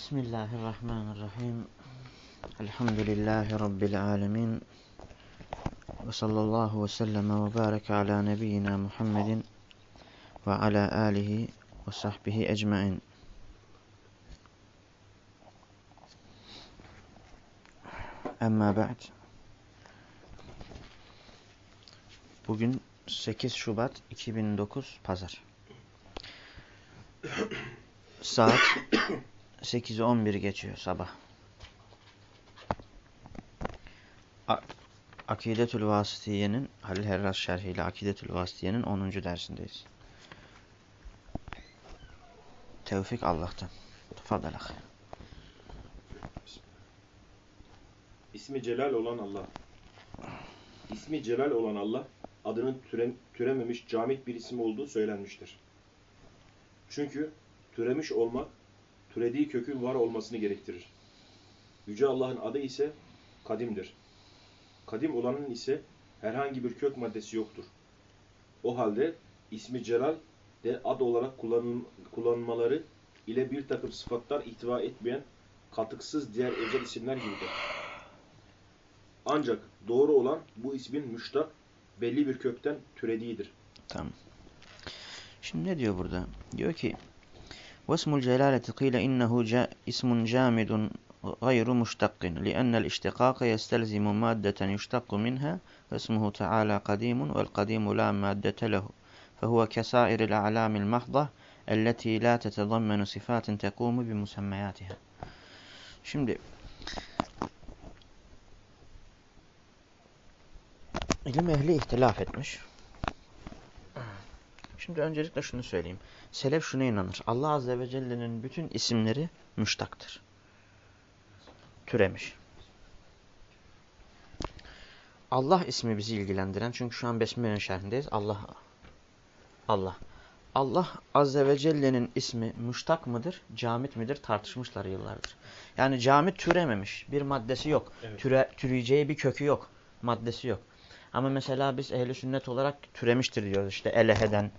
Bismillahirrahmanirrahim. Elhamdülillahi Rabbil alemin. Ve sallallahu ve sellem ve barek ala nebiyyina Muhammedin ve ala alihi ve sahbihi ecmain. Amma ba'd. Bugün 8 Şubat 2009 Pazar. Saat 8'i 11 geçiyor sabah. Akidetül Vasıtiye'nin Halil Herras şerhiyle Akidetül Vasıtiye'nin 10. dersindeyiz. Tevfik Allah'tan. Tafadalak. İsmi Celal olan Allah. İsmi Celal olan Allah, adının türe, türememiş camit bir isim olduğu söylenmiştir. Çünkü türemiş olmak, türediği kökün var olmasını gerektirir. Yüce Allah'ın adı ise kadimdir. Kadim olanın ise herhangi bir kök maddesi yoktur. O halde ismi Celal de ad olarak kullanıl kullanılmaları ile bir takım sıfatlar ihtiva etmeyen katıksız diğer özel isimler gibidir. Ancak doğru olan bu ismin müştak belli bir kökten türediğidir. Tamam. Şimdi ne diyor burada? Diyor ki واسم الجلالة قيل إنه جا اسم جامد غير مشتق لأن الاشتقاق يستلزم مادة يشتق منها فاسمه تعالى قديم والقديم لا مادة له فهو كسائر الأعلام المحضة التي لا تتضمن صفات تقوم بمسمياتها Şimdi ilim ehli ihtilaf etmiş. Şimdi öncelikle şunu söyleyeyim. Selef şuna inanır. Allah Azze ve Celle'nin bütün isimleri müştaktır. Türemiş. Allah ismi bizi ilgilendiren. Çünkü şu an Besmele'nin şerhindeyiz. Allah. Allah. Allah Azze ve Celle'nin ismi müştak mıdır, camit midir tartışmışlar yıllardır. Yani camit türememiş. Bir maddesi yok. Evet. Türe, türeyeceği bir kökü yok. Maddesi yok. Ama mesela biz ehli sünnet olarak türemiştir diyoruz. İşte eleheden,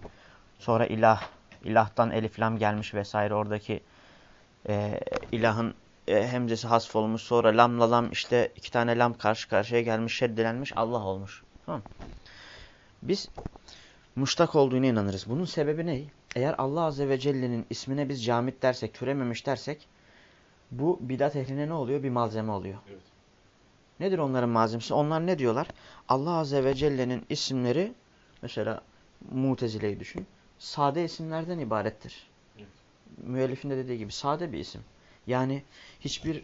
sonra ilah, ilahtan eliflam gelmiş vesaire oradaki e, ilahın e, hemzesi hasf olmuş. Sonra lamla lam işte iki tane lam karşı karşıya gelmiş, şeddelenmiş Allah olmuş. Tamam Biz muştak olduğuna inanırız. Bunun sebebi ne? Eğer Allah Azze ve Celle'nin ismine biz camit dersek, türememiş dersek bu bidat ehline ne oluyor? Bir malzeme oluyor. Evet. Nedir onların malzemesi? Onlar ne diyorlar? Allah Azze ve Celle'nin isimleri mesela Mutezile'yi düşün. Sade isimlerden ibarettir. Evet. Müellifin de dediği gibi sade bir isim. Yani hiçbir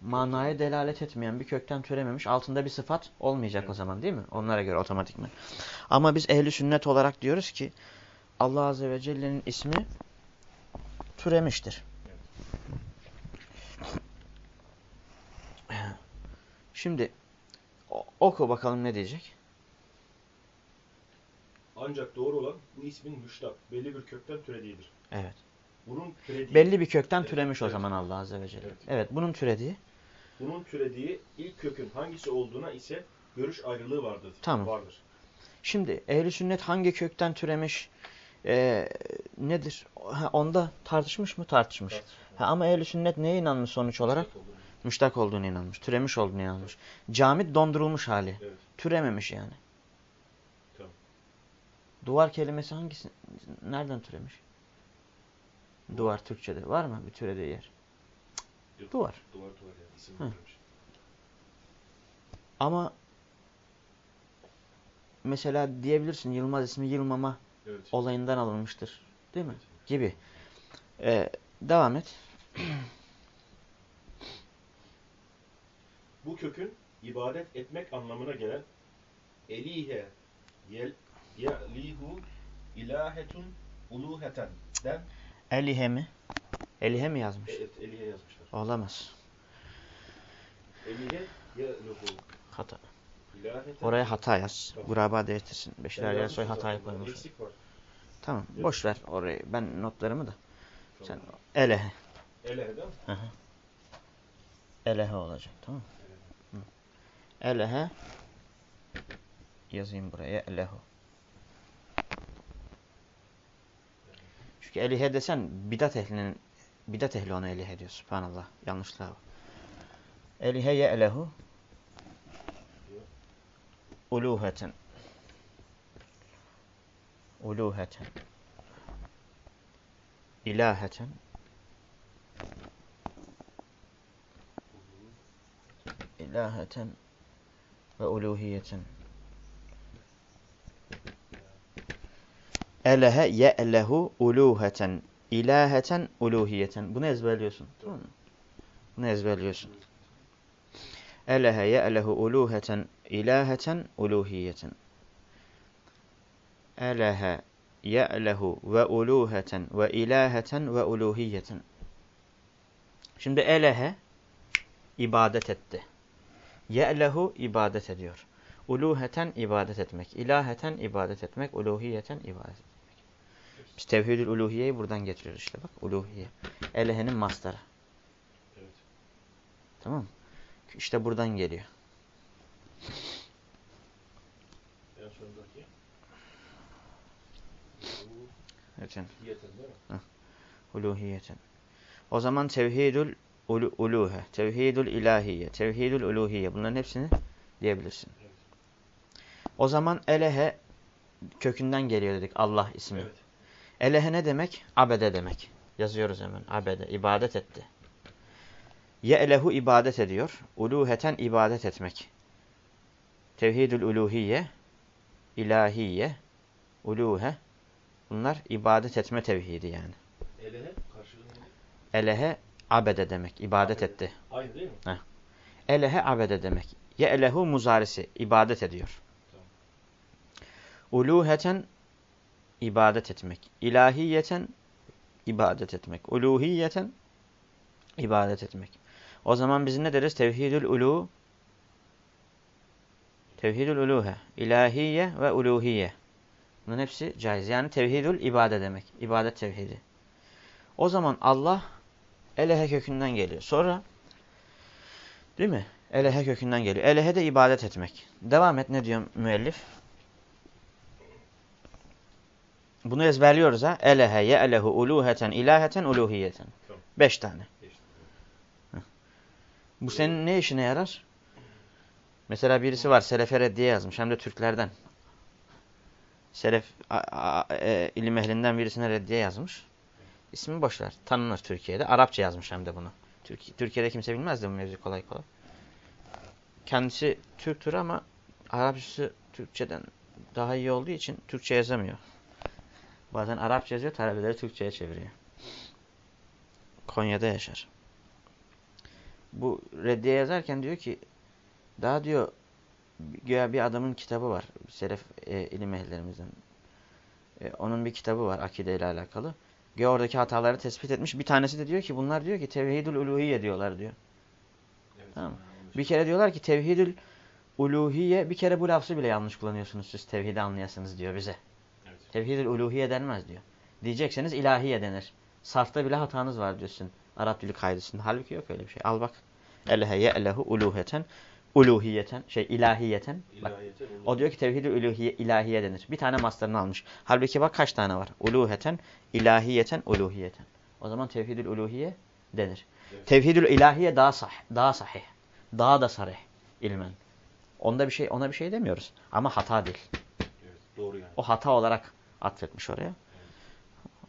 manaya delalet etmeyen bir kökten türememiş altında bir sıfat olmayacak Evet. o zaman değil mi? Onlara göre otomatikman. Ama biz ehli sünnet olarak diyoruz ki Allah Azze ve Celle'nin ismi türemiştir. Şimdi o- oku bakalım ne diyecek? Ancak doğru olan bu ismin müştak belli bir kökten türediğidir. Evet. Bunun türediği, Belli bir kökten Evet, türemiş o evet. zaman Allah Azze ve Celle. Evet, Evet. bunun türediği. bunun türediği ilk kökün hangisi olduğuna ise görüş ayrılığı vardır. Tamam. Vardır. Şimdi ehli sünnet hangi kökten türemiş e, nedir? Ha, onda tartışmış mı? Tartışmış. Ha, ama ehli sünnet neye inanmış sonuç olarak? Müştak olduğunu inanmış. Türemiş olduğunu inanmış. Camit dondurulmuş hali. Evet. Türememiş yani. Tamam. Duvar kelimesi hangisi? Nereden türemiş? Duvar Türkçe'de. Var mı bir türediği yer? Yok. Duvar. Duvar duvar yani. İsim. Ama mesela diyebilirsin Yılmaz ismi Yılmama Evet. olayından alınmıştır. Değil mi? Evet. Gibi. Ee, devam et. Bu kökün ibadet etmek anlamına gelen elihe yel yelihu ilahetun uluheten den Elihe mi? Elihe mi yazmış? evet elihe yazmışlar. Olamaz. Elihe yeluhu Hata. ilaheten Oraya hata yaz. Tamam. Guraba değiştirsin. Sen Beşler Yersoy yazmışsın hatayı zaten, koymuş. Eksik var. Tamam. Evet. Boş ver orayı. Ben notlarımı da. Sen Tamam. elehe. Elehe değil mi? Hı hı. Elehe olacak. Tamam. Elehe yazayım buraya. Elehu. Çünkü elihe desen bidat ehlinin bidat ehli ona elihe diyor. Subhanallah. Yanlışlığa bak. Elihe ye'lehu uluheten. Uluheten. İlaheten. İlaheten ve uluhiyeten. Elehe ye'lehu uluheten. İlaheten uluhiyeten. Bunu ezberliyorsun. Tamam mı? Bunu ezberliyorsun. Elehe ye'lehu uluheten. İlaheten uluhiyeten. Elehe ye'lehu ve uluheten ve ilaheten ve uluhiyeten. Şimdi elehe ibadet etti. Ye'lehu ibadet ediyor. Uluheten ibadet etmek. İlaheten ibadet etmek. Uluhiyeten ibadet etmek. Biz tevhidül uluhiyeyi buradan getiriyoruz işte bak. Uluhiye. Elehenin mastarı. Evet. Tamam? İşte buradan geliyor. Uluhiyeten? Uluhiyeten. O zaman tevhidül ulu, uluhe, tevhidül ilahiye, tevhidül uluhiye bunların hepsini diyebilirsin. Evet. O zaman elehe kökünden geliyor dedik Allah ismi. Evet. Elehe ne demek? Abede demek. Yazıyoruz hemen. Abede. ibadet etti. Ye'lehu ibadet ediyor. Uluheten ibadet etmek. Tevhidül uluhiye, ilahiye, uluhe. Bunlar ibadet etme tevhidi yani. Elehe karşılığı? Elehe abede demek. ibadet etti. Aynı değil mi? Elehe abede demek. Ye'lehu muzarisi. ibadet ediyor. Tamam. Uluheten ibadet etmek. İlahiyeten ibadet etmek. Uluhiyeten ibadet etmek. O zaman biz ne deriz? Tevhidül ulu Tevhidül uluhe, ilahiye ve uluhiye. Bunların hepsi caiz. Yani tevhidül ibade demek. İbadet tevhidi. O zaman Allah elehe kökünden geliyor. Sonra değil mi? Elehe kökünden geliyor. Elehe de ibadet etmek. Devam et ne diyor müellif? Bunu ezberliyoruz ha. Elehe, ye'lehu, uluheten, ilaheten, uluhiyeten. Tamam. Beş tane. Bu senin ne işine yarar? Mesela birisi var Selefe Reddiye yazmış hem de Türklerden. Selef a, a, e, ilim ehlinden birisine reddiye yazmış. İsmi boşver. Tanınır Türkiye'de. Arapça yazmış hem de bunu. Türkiye, Türkiye'de kimse bilmez de bu mevzu kolay kolay. Kendisi Türktür ama Arapçası Türkçeden daha iyi olduğu için Türkçe yazamıyor. Bazen Arapça yazıyor, talebeleri Türkçe'ye çeviriyor. Konya'da yaşar. Bu reddiye yazarken diyor ki daha diyor güya bir adamın kitabı var. Selef e, ilim ehillerimizden. E, onun bir kitabı var akide ile alakalı. Oradaki hataları tespit etmiş. Bir tanesi de diyor ki bunlar diyor ki tevhidül uluhiye diyorlar diyor. Evet. Tamam. Bir kere diyorlar ki tevhidül uluhiye bir kere bu lafzı bile yanlış kullanıyorsunuz siz tevhidi anlayasınız diyor bize. Evet. Tevhidül uluhiye denmez diyor. Diyecekseniz ilahiye denir. Sarfta bile hatanız var diyorsun. Arap dili kaydısında. Halbuki yok öyle bir şey. Al bak. Elehe ye'lehu uluheten. Uluhiyeten. Şey ilahiyeten. Bak. İlahiyeten. O diyor ki tevhid-i uluhiye, ilahiye denir. Bir tane mastarını almış. Halbuki bak kaç tane var. Uluheten, ilahiyeten, uluhiyeten. O zaman tevhid-ül uluhiye denir. Evet. Tevhid-ül ilahiye daha sah, daha sahih. Daha da sarih ilmen. Onda bir şey ona bir şey demiyoruz. Ama hata değil. Evet. Doğru yani. O hata olarak atfetmiş oraya.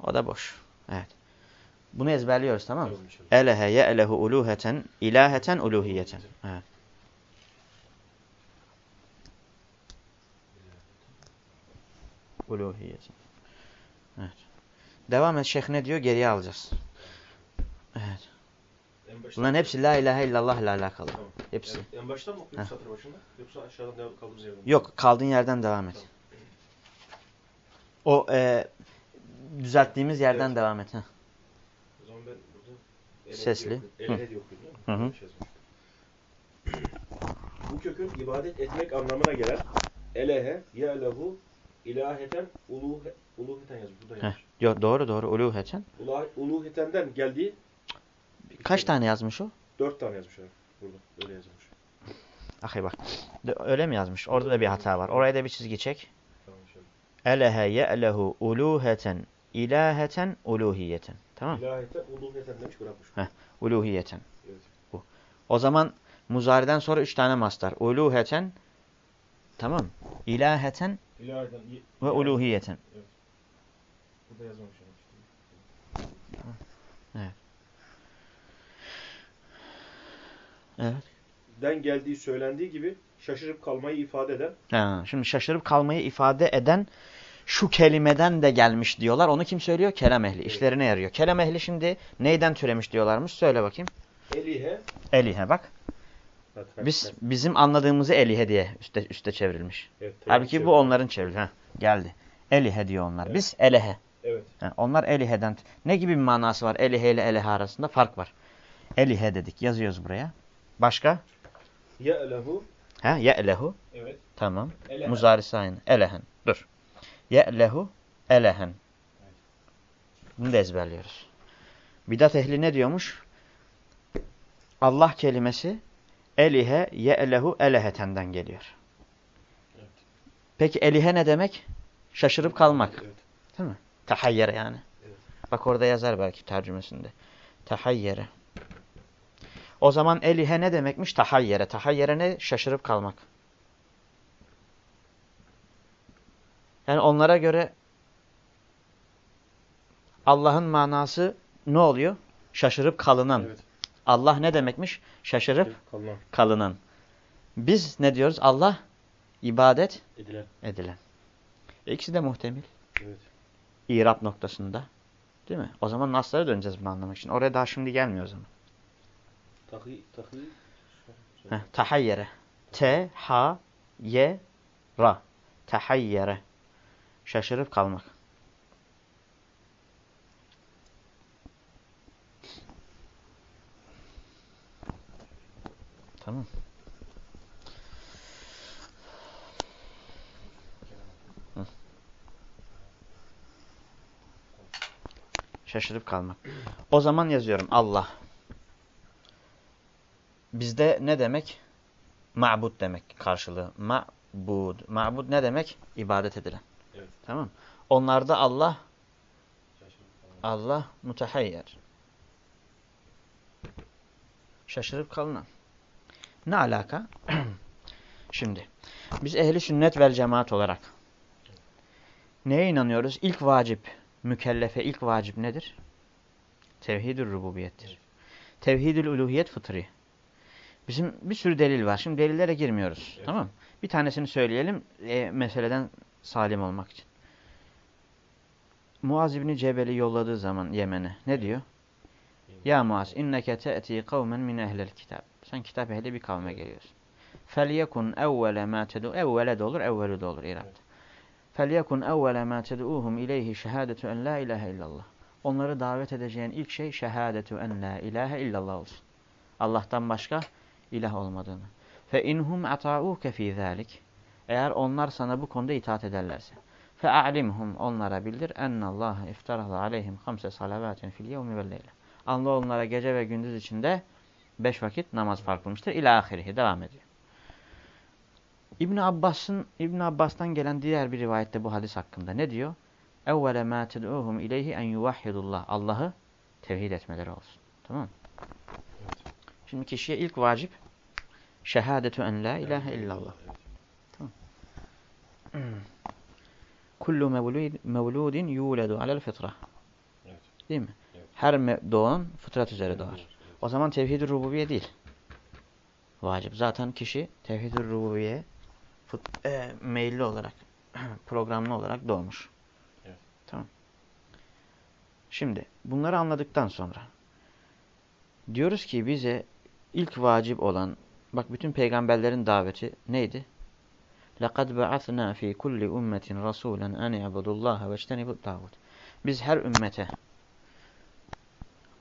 O da boş. Evet. Bunu ezberliyoruz tamam mı? Elehe ye'lehu uluheten, ilaheten, uluhiyeten. Evet. Evet. Devam et şeyh ne diyor? Geriye alacağız. Evet. Bunların hepsi la ilahe illallah ile alakalı. Tamam. Hepsi. En, en baştan mı Heh. satır başında? Yoksa aşağıdan devam kaldığımız yerden? Yok kaldığın yerden devam et. O e, düzelttiğimiz yerden Evet. devam et. Heh. O zaman ben burada Sesli. Hı hı. Bu kökün ibadet etmek anlamına gelen elehe, ye'lehu, ilaheten, uluhe, uluheten yazmış. Burada Heh. yazmış. Yo, doğru doğru uluheten. Ula, uluhetenden geldiği Kaç tane yazmış o? dört tane yazmış abi. Burada öyle yazılmış. Ahi bak. Öyle mi yazmış? Orada da bir hata var. Oraya da bir çizgi çek. Elehe ye'lehu uluheten ilaheten uluhiyeten. Tamam. İlahiyete, uluhiyeten demiş bırakmış. Uluhiyeten. Evet. Bu. O zaman muzariden sonra üç tane mastar. Uluheten tamam. İlaheten ve uluhiyeten. Burada yazmamışım. Evet. Den geldiği söylendiği gibi şaşırıp kalmayı ifade eden Ha, şimdi şaşırıp kalmayı ifade eden şu kelimeden de gelmiş diyorlar. Onu kim söylüyor? Kelam ehli. İşlerine yarıyor. Kelam ehli şimdi neyden türemiş diyorlarmış? Söyle bakayım. elihe Elihe bak. Biz bizim anladığımızı elihe diye üste üste çevrilmiş. evet, Halbuki bu onların çevrili. Ha, geldi. Elihe diyor onlar. Evet. Biz elehe. Evet. Ha, onlar eliheden. Ne gibi bir manası var? Elihe ile elehe arasında fark var. Elihe dedik. Yazıyoruz buraya. Başka? Ye'lehu Ha, ye'lehu. evet. Tamam. Elehen. Muzarisi aynı. Elehen. Dur. Ye'lehu elehen. Bunu da ezberliyoruz. Bidat ehli ne diyormuş? Allah kelimesi elihe ye'lehu elehetenden geliyor. Evet. Peki elihe ne demek? Şaşırıp kalmak. Evet. Değil mi? Tahayyere yani. Evet. Bak orada yazar belki tercümesinde. Tahayyere. O zaman elihe ne demekmiş? Tahayyere. Tahayyere ne? Şaşırıp kalmak. Yani onlara göre Allah'ın manası ne oluyor? Şaşırıp kalınan. Evet. Allah ne demekmiş? Şaşırıp Kalınan. kalınan. Biz ne diyoruz? Allah ibadet Edilen. edilen. E ikisi de muhtemel. Evet. İrab noktasında. Değil mi? O zaman naslara döneceğiz bunu anlamak için. Oraya daha şimdi gelmiyor o zaman. Tahi, tahi. Heh, tahayyere. T, ha, ye, ra. Tahayyere. Şaşırıp kalmak. Tamam. Hı. Şaşırıp kalmak. O zaman yazıyorum Allah. Bizde ne demek? Ma'bud demek karşılığı. Ma'bud. Ma'bud ne demek? İbadet edilen. Evet. Tamam. Onlarda Allah. Allah mutahayyer. Şaşırıp kalınan. Ne alaka? Şimdi biz ehli sünnet vel cemaat olarak neye inanıyoruz? İlk vacip, mükellefe ilk vacip nedir? Tevhid-ül rububiyettir. Tevhid-ül uluhiyet fıtri. Bizim bir sürü delil var. Şimdi delillere girmiyoruz. Evet. Tamam Bir tanesini söyleyelim e, meseleden salim olmak için. Muaz İbni Cebel'i yolladığı zaman Yemen'e ne diyor? Ya Muaz inneke te'ti kavmen min ehlel kitab. Sen kitap ehli bir kavme geliyorsun. Felyekun evvele ma tedu evvele de olur, evvelu de olur İrab'da. Felyekun evvele ma ted'uhum ileyhi şehadetu en la ilahe illallah. Onları davet edeceğin ilk şey şehadetu en la ilahe illallah olsun. Allah'tan başka ilah olmadığını. Fe inhum ata'uke fi zalik. Eğer onlar sana bu konuda itaat ederlerse. Fe a'limhum onlara bildir ennallaha iftarada aleyhim hamse salavatin fil yevmi vel leyle. Allah onlara gece ve gündüz içinde beş vakit namaz fark kılmıştır. İlâ ahirihi devam ediyor. İbn Abbas'ın İbn Abbas'tan gelen diğer bir rivayette bu hadis hakkında ne diyor? Evvele ma ted'uhum ileyhi en yuvahhidullah. Allah'ı tevhid etmeleri olsun. Tamam? Evet. Şimdi kişiye ilk vacip şehadetu en la ilahe illallah. Evet. Kullu mevlud, mevludin yuledu alel fıtra. Evet. Değil mi? Evet. Her doğan fıtrat üzere doğar. Evet. O zaman tevhid-i rububiye değil. Vacip. Zaten kişi tevhid-i rububiye fıt- e, meyilli olarak, programlı olarak doğmuş. Evet. Tamam. Şimdi bunları anladıktan sonra diyoruz ki bize ilk vacip olan, bak bütün peygamberlerin daveti neydi? لَقَدْ بَعَثْنَا ف۪ي كُلِّ اُمَّةٍ رَسُولًا اَنِ عَبُدُ اللّٰهَ وَاجْتَنِبُ الطَّاغُوتِ Biz her ümmete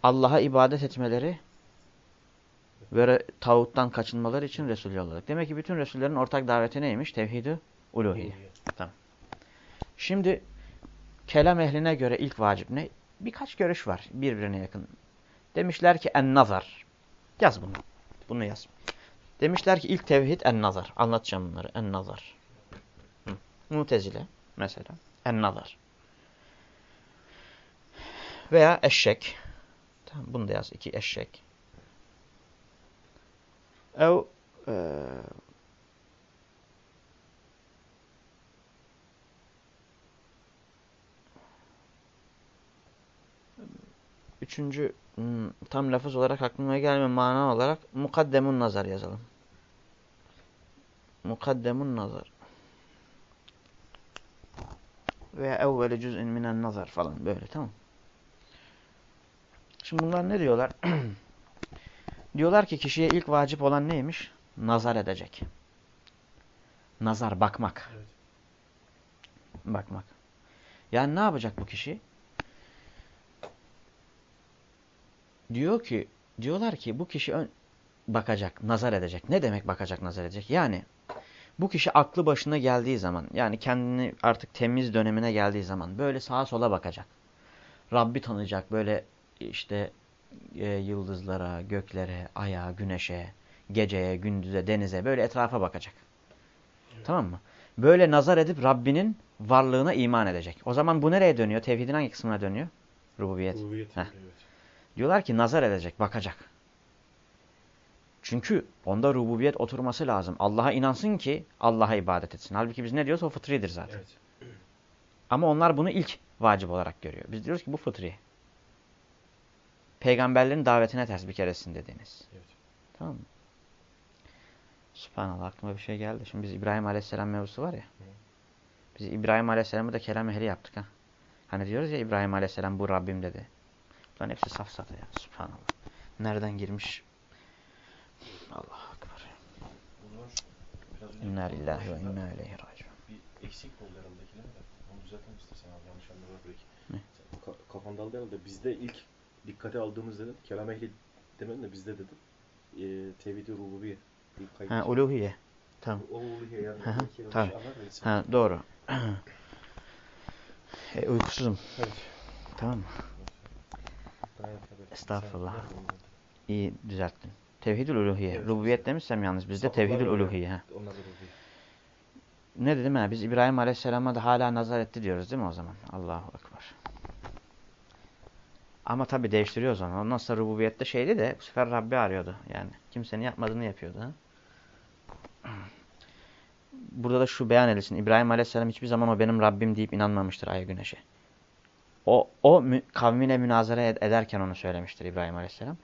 Allah'a ibadet etmeleri ve tağuttan kaçınmaları için Resul yolladık. Demek ki bütün Resullerin ortak daveti neymiş? Tevhid-i uluhiye. Şimdi kelam ehline göre ilk vacip ne? Birkaç görüş var birbirine yakın. Demişler ki en-nazar. Yaz bunu. Bunu yaz. Demişler ki ilk tevhid en-nazar. Anlatacağım bunları. En-nazar. Mutezile mesela. En-nazar. Veya eşek. Tamam bunu da yaz. iki eşek. Ev e, Üçüncü hmm, tam lafız olarak aklıma gelme mana olarak mukaddemun nazar yazalım. Mukaddemun nazar. Veya evveli cüz'in minen nazar falan böyle tamam. Şimdi bunlar ne diyorlar? diyorlar ki kişiye ilk vacip olan neymiş? Nazar edecek. Nazar bakmak. Evet. Bakmak. Yani ne yapacak bu kişi? Diyor ki, diyorlar ki bu kişi ön, bakacak, nazar edecek. Ne demek bakacak, nazar edecek? Yani bu kişi aklı başına geldiği zaman, yani kendini artık temiz dönemine geldiği zaman böyle sağa sola bakacak. Rabbi tanıyacak, böyle işte e, yıldızlara, göklere, aya, güneşe, geceye, gündüze, denize böyle etrafa bakacak. Evet. Tamam mı? Böyle nazar edip Rabbinin varlığına iman edecek. O zaman bu nereye dönüyor? Tevhidin hangi kısmına dönüyor? Rububiyet. Rububiyet. Evet. Diyorlar ki nazar edecek, bakacak. Çünkü onda rububiyet oturması lazım. Allah'a inansın ki Allah'a ibadet etsin. Halbuki biz ne diyoruz? O fıtridir zaten. Evet. Ama onlar bunu ilk vacip olarak görüyor. Biz diyoruz ki bu fıtri. Peygamberlerin davetine ters bir keresin dediğiniz. Evet. Tamam mı? Subhanallah aklıma bir şey geldi. Şimdi biz İbrahim Aleyhisselam mevzusu var ya. Biz İbrahim Aleyhisselam'ı da kelam ehli yaptık ha. Hani diyoruz ya İbrahim Aleyhisselam bu Rabbim dedi. Bunların hepsi safsata ya. Subhanallah. Nereden girmiş? Allah akbar. İnna lillahi ve inna ileyhi raciun. Bir eksik oldu yanımdakiler de. Onu düzeltmek istersen abi yanlış? Sen Ka kafanda aldı herhalde. Bizde ilk dikkate aldığımız dedim. Kelam ehli demedim de bizde dedim. E, tevhid-i rububiye. Ha uluhiye. Tamam. Uluhiye yani. Anlar da insan. Ha doğru. e, uykusuzum. Evet. Tamam mı? Estağfurullah. İyi düzelttin. Tevhidül uluhiye. Evet. Rububiyet demişsem yalnız bizde tevhidül uluhiye. ha. Ne dedim ha? Biz İbrahim Aleyhisselam'a da hala nazar etti diyoruz değil mi o zaman? Allahu Ekber. Ama tabi değiştiriyoruz onu. Ondan sonra rububiyette şeydi de bu sefer Rabbi arıyordu. Yani kimsenin yapmadığını yapıyordu. Burada da şu beyan edilsin. İbrahim Aleyhisselam hiçbir zaman o benim Rabbim deyip inanmamıştır aya güneşe. O, o kavmine münazara ed- ederken onu söylemiştir İbrahim Aleyhisselam.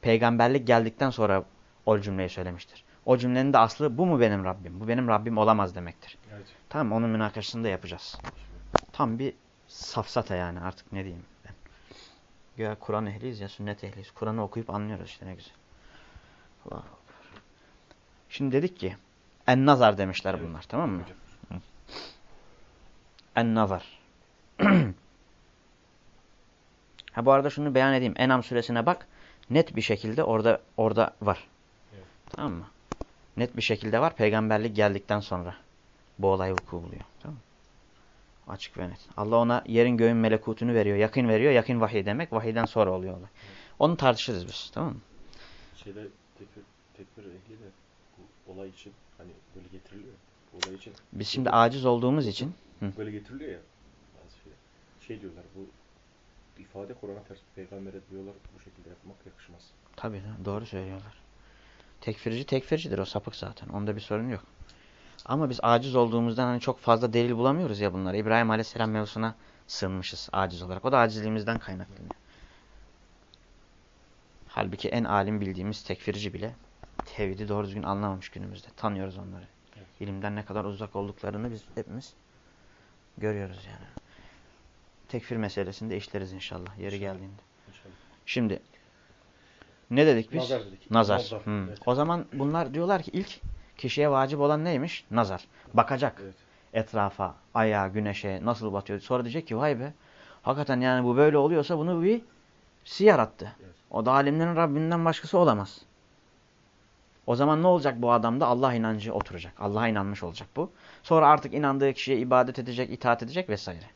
Peygamberlik geldikten sonra o cümleyi söylemiştir. O cümlenin de aslı bu mu benim Rabbim? Bu benim Rabbim olamaz demektir. Evet. Tamam onun münakaşasını da yapacağız. Tam bir safsata yani artık ne diyeyim. Ya Kur'an ehliyiz ya sünnet ehliyiz. Kur'an'ı okuyup anlıyoruz işte ne güzel. Allahu Ekber. Şimdi dedik ki en nazar demişler Evet. bunlar tamam mı? Hocam. En nazar. ha bu arada şunu beyan edeyim. Enam suresine bak. Net bir şekilde orada orada var. Evet. Tamam mı? Net bir şekilde var. Peygamberlik geldikten sonra bu olay vuku buluyor. Tamam mı? Açık ve net. Allah ona yerin göğün melekutunu veriyor. Yakın veriyor. Yakın vahiy demek. Vahiyden sonra oluyor olay. Onu tartışırız biz. Tamam mı? Şeyde tekbir, tekbir ehli de bu olay için hani böyle getiriliyor. Bu olay için Biz şimdi aciz olduğumuz için böyle getiriliyor ya bazı şeyler. Şey diyorlar bu ifade Kur'an'a ters peygambere diyorlar bu şekilde yapmak yakışmaz. Tabii doğru söylüyorlar. Tekfirci tekfircidir o sapık zaten. Onda bir sorun yok. Ama biz aciz olduğumuzdan hani çok fazla delil bulamıyoruz ya bunlara. İbrahim Aleyhisselam mevzusuna sığınmışız aciz olarak. O da acizliğimizden kaynaklanıyor. Halbuki en alim bildiğimiz tekfirci bile tevhidi doğru düzgün anlamamış günümüzde. Tanıyoruz onları. Evet. İlimden ne kadar uzak olduklarını biz hepimiz görüyoruz yani. Tekfir meselesini de işleriz inşallah yeri İnşallah. geldiğinde. İnşallah. Şimdi ne dedik biz? Nazar dedik. Nazar. Nazar, Hmm. evet. O zaman bunlar diyorlar ki ilk kişiye vacip olan neymiş? Nazar. Bakacak Evet. etrafa, aya, güneşe nasıl batıyor. Sonra diyecek ki vay be hakikaten yani bu böyle oluyorsa bunu bir si yarattı. Evet. O da alimlerin Rabbinden başkası olamaz. O zaman ne olacak bu adamda? Allah inancı oturacak. Allah'a inanmış olacak bu. Sonra artık inandığı kişiye ibadet edecek, itaat edecek vesaire.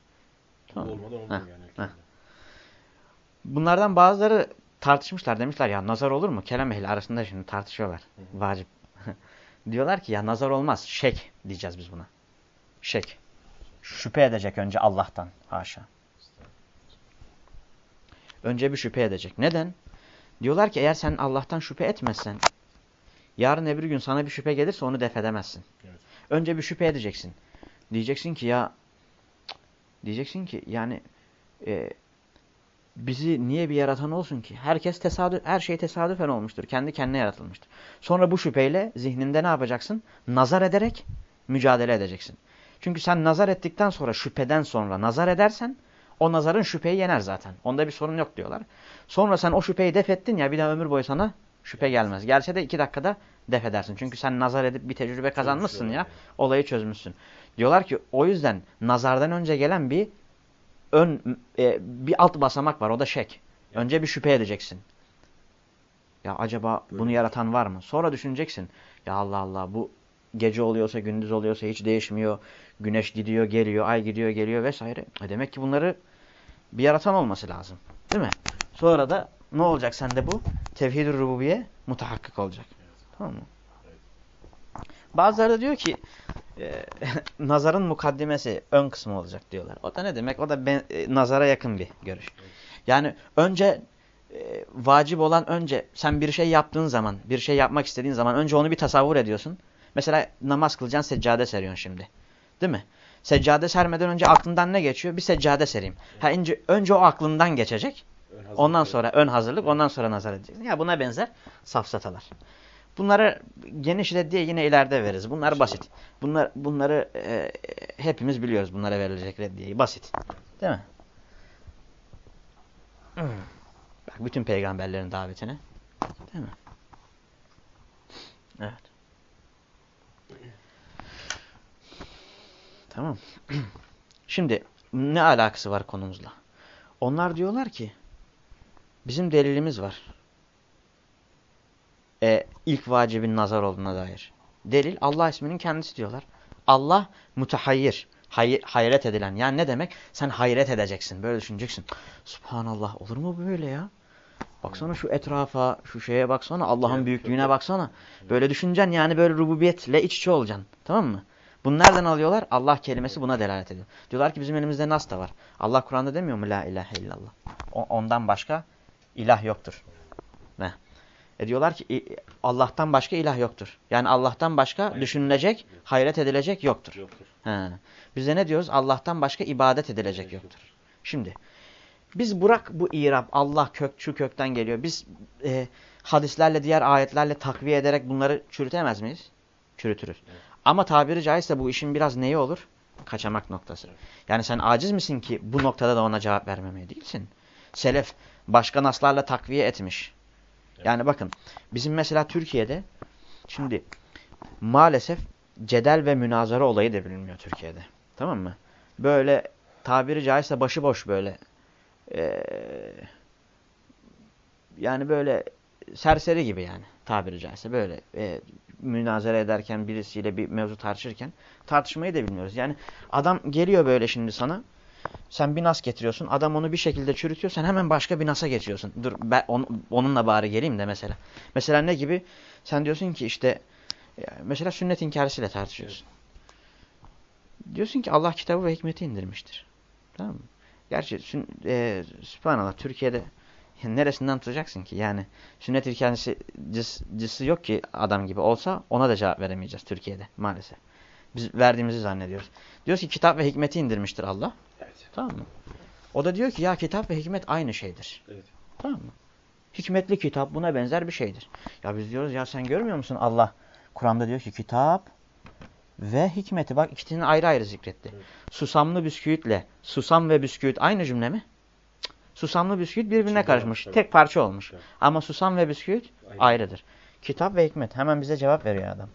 Tamam. olmadan olmuyor yani. heh. Bunlardan bazıları tartışmışlar. Demişler ya nazar olur mu? Kelam ehli arasında şimdi tartışıyorlar. Hı hı. Vacip. Diyorlar ki ya nazar olmaz. Şek diyeceğiz biz buna. Şek. Şüphe edecek önce Allah'tan. Haşa. Önce bir şüphe edecek. Neden? Diyorlar ki eğer sen Allah'tan şüphe etmezsen yarın öbür gün sana bir şüphe gelirse onu def edemezsin. Evet. Önce bir şüphe edeceksin. Diyeceksin ki ya diyeceksin ki yani e, bizi niye bir yaratan olsun ki? Herkes tesadüf, her şey tesadüfen olmuştur. Kendi kendine yaratılmıştır. Sonra bu şüpheyle zihninde ne yapacaksın? Nazar ederek mücadele edeceksin. Çünkü sen nazar ettikten sonra şüpheden sonra nazar edersen o nazarın şüpheyi yener zaten. Onda bir sorun yok diyorlar. Sonra sen o şüpheyi def ettin ya bir daha ömür boyu sana şüphe gelmez. Gelse de iki dakikada def edersin. Çünkü sen nazar edip bir tecrübe kazanmışsın ya. Olayı çözmüşsün. Diyorlar ki o yüzden nazardan önce gelen bir ön e, bir alt basamak var. O da şek. Önce bir şüphe edeceksin. Ya acaba bunu yaratan var mı? Sonra düşüneceksin. Ya Allah Allah bu gece oluyorsa gündüz oluyorsa hiç değişmiyor. Güneş gidiyor geliyor, ay gidiyor geliyor vesaire. E demek ki bunları bir yaratan olması lazım. Değil mi? Sonra da ne olacak sende bu? Tevhid-ü rububiye mutahakkik olacak. Tamam mı? Bazıları da diyor ki e, nazarın mukaddimesi ön kısmı olacak diyorlar. O da ne demek? O da ben, e, nazara yakın bir görüş. Yani önce e, vacip olan önce sen bir şey yaptığın zaman, bir şey yapmak istediğin zaman önce onu bir tasavvur ediyorsun. Mesela namaz kılacaksın seccade seriyorsun şimdi. Değil mi? Seccade sermeden önce aklından ne geçiyor? Bir seccade sereyim. Ha, önce, önce o aklından geçecek. Ondan sonra ön hazırlık, ondan sonra nazar edeceksin. Ya buna benzer safsatalar. Bunları geniş reddiye yine ileride veririz. Bunlar basit. Bunlar bunları e, hepimiz biliyoruz bunlara verilecek reddiyeyi. Basit. Değil mi? Bak bütün peygamberlerin davetine. Değil mi? Evet. Tamam. Şimdi ne alakası var konumuzla? Onlar diyorlar ki bizim delilimiz var. E, ilk vacibin nazar olduğuna dair. Delil Allah isminin kendisi diyorlar. Allah mütehayyir. Hay hayret edilen. Yani ne demek? Sen hayret edeceksin. Böyle düşüneceksin. Subhanallah olur mu böyle ya? Baksana şu etrafa, şu şeye baksana. Allah'ın büyüklüğüne baksana. Böyle düşüneceksin yani böyle rububiyetle iç içe olacaksın. Tamam mı? Bunu nereden alıyorlar? Allah kelimesi buna delalet ediyor. Diyorlar ki bizim elimizde nas da var. Allah Kur'an'da demiyor mu la ilahe illallah? O, ondan başka ilah yoktur. Ne? E diyorlar ki Allah'tan başka ilah yoktur. Yani Allah'tan başka Hayır. düşünülecek, hayret edilecek yoktur. Yoktur. He. Biz de ne diyoruz? Allah'tan başka ibadet edilecek yoktur. Şimdi biz bırak bu İrab Allah kök şu kökten geliyor. Biz e, hadislerle diğer ayetlerle takviye ederek bunları çürütemez miyiz? Çürütürüz. Evet. Ama tabiri caizse bu işin biraz neyi olur? Kaçamak noktası. Evet. Yani sen aciz misin ki bu noktada da ona cevap vermemeye değilsin. Selef başka naslarla takviye etmiş. Yani bakın bizim mesela Türkiye'de şimdi maalesef cedel ve münazara olayı da bilinmiyor Türkiye'de. Tamam mı? Böyle tabiri caizse başıboş böyle ee, yani böyle serseri gibi yani tabiri caizse böyle e, münazara ederken birisiyle bir mevzu tartışırken tartışmayı da bilmiyoruz. Yani adam geliyor böyle şimdi sana sen bir nas getiriyorsun adam onu bir şekilde çürütüyor sen hemen başka bir nasa geçiyorsun. Dur ben on, onunla bari geleyim de mesela. Mesela ne gibi? Sen diyorsun ki işte e, mesela sünnet inkarısıyla tartışıyorsun. Diyorsun ki Allah kitabı ve hikmeti indirmiştir. Tamam mı? Gerçi sün, e, subhanallah Türkiye'de yani neresinden tutacaksın ki? Yani sünnet cısı yok ki adam gibi olsa ona da cevap veremeyeceğiz Türkiye'de maalesef. Biz verdiğimizi zannediyoruz. Diyoruz ki kitap ve hikmeti indirmiştir Allah. Evet. Tamam mı? O da diyor ki ya kitap ve hikmet aynı şeydir. Evet. Tamam mı? Hikmetli kitap buna benzer bir şeydir. Ya biz diyoruz ya sen görmüyor musun Allah Kur'an'da diyor ki kitap ve hikmeti bak ikisini ayrı ayrı zikretti. Evet. Susamlı bisküvitle susam ve bisküvit aynı cümle mi? Cık. Susamlı bisküvit birbirine İçinde karışmış. var. Tek parça olmuş. Evet. Ama susam ve bisküvit Aynı. ayrıdır. Kitap ve hikmet. Hemen bize cevap veriyor adam.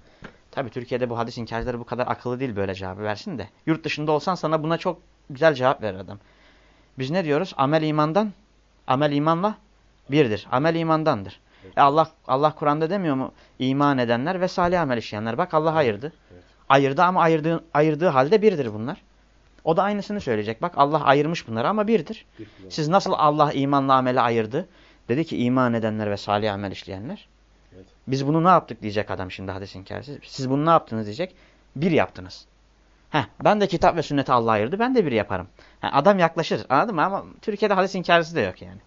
Tabi Türkiye'de bu hadis inkarcıları bu kadar akıllı değil böyle cevabı versin de. Yurt dışında olsan sana buna çok güzel cevap verir adam. Biz ne diyoruz? Amel imandan, amel imanla birdir. Amel imandandır. Evet. E Allah Allah Kur'an'da demiyor mu? İman edenler ve salih amel işleyenler. Bak Allah ayırdı. Evet. Ayırdı ama ayırdığı, ayırdığı halde birdir bunlar. O da aynısını söyleyecek. Bak Allah ayırmış bunları ama birdir. Siz nasıl Allah imanla ameli ayırdı? Dedi ki iman edenler ve salih amel işleyenler. Biz bunu ne yaptık diyecek adam şimdi hadis inkarcısı. Siz bunu ne yaptınız diyecek. Bir yaptınız. Heh, ben de kitap ve sünneti Allah ayırdı. Ben de bir yaparım. Ha, adam yaklaşır. Anladın mı? Ama Türkiye'de hadis inkarcısı da yok yani.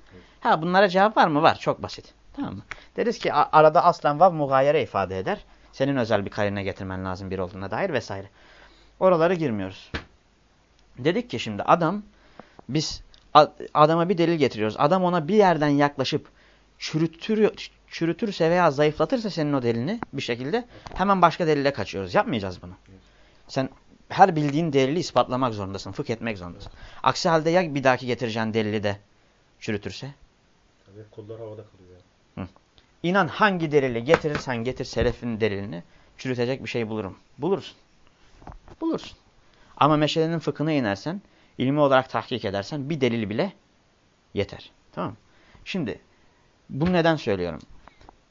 Ha bunlara cevap var mı? Var. Çok basit. Tamam mı? Deriz ki arada aslen vav mugayere ifade eder. Senin özel bir karine getirmen lazım bir olduğuna dair vesaire. Oralara girmiyoruz. Dedik ki şimdi adam biz adama bir delil getiriyoruz. Adam ona bir yerden yaklaşıp çürütür, çürütürse veya zayıflatırsa senin o delini bir şekilde hemen başka delile kaçıyoruz. Yapmayacağız bunu. Sen her bildiğin delili ispatlamak zorundasın. Fıkh etmek zorundasın. Aksi halde ya bir dahaki getireceğin delili de çürütürse? Tabii kollar havada kalıyor. Hı. İnan hangi delili getirirsen getir selefin delilini çürütecek bir şey bulurum. Bulursun. Bulursun. Ama meşelenin fıkhına inersen, ilmi olarak tahkik edersen bir delil bile yeter. Tamam Şimdi bunu neden söylüyorum?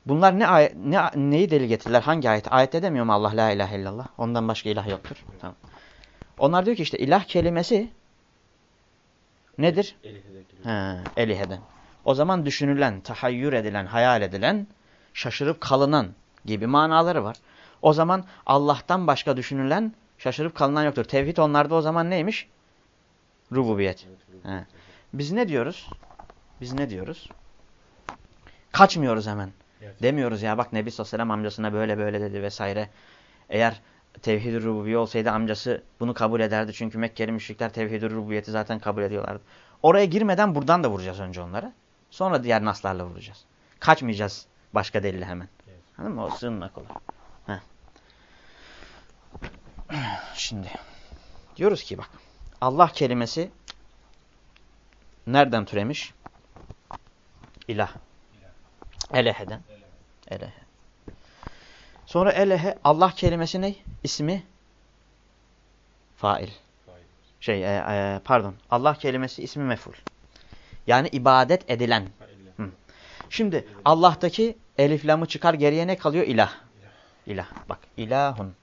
Bunlar ne, ayet, ne neyi delil getirirler? Hangi ayet? Ayette demiyor mu Allah la ilahe illallah? Ondan başka ilah yoktur. Evet. Tamam. Onlar diyor ki işte ilah kelimesi nedir? Eliheden. He, eliheden. O zaman düşünülen, tahayyür edilen, hayal edilen, şaşırıp kalınan gibi manaları var. O zaman Allah'tan başka düşünülen, şaşırıp kalınan yoktur. Tevhid onlarda o zaman neymiş? Rububiyet. He. Biz ne diyoruz? Biz ne diyoruz? Kaçmıyoruz hemen. Evet. Demiyoruz ya bak Nebi Sallallahu amcasına böyle böyle dedi vesaire. Eğer tevhid-i rububiye olsaydı amcası bunu kabul ederdi. Çünkü Mekkeli müşrikler tevhid-i rububiyeti zaten kabul ediyorlardı. Oraya girmeden buradan da vuracağız önce onları. Sonra diğer naslarla vuracağız. Kaçmayacağız başka delille hemen. Evet. Anladın mı? O sığınmak olur. Heh. Şimdi diyoruz ki bak Allah kelimesi nereden türemiş? İlah. Elehe'den. Elehe. Sonra elehe Allah kelimesi ne? İsmi fail. Şey e, e, pardon. Allah kelimesi ismi meful. Yani ibadet edilen. Hı. Şimdi Allah'taki elif lamı çıkar geriye ne kalıyor? İlah. İlah. Bak ilahun.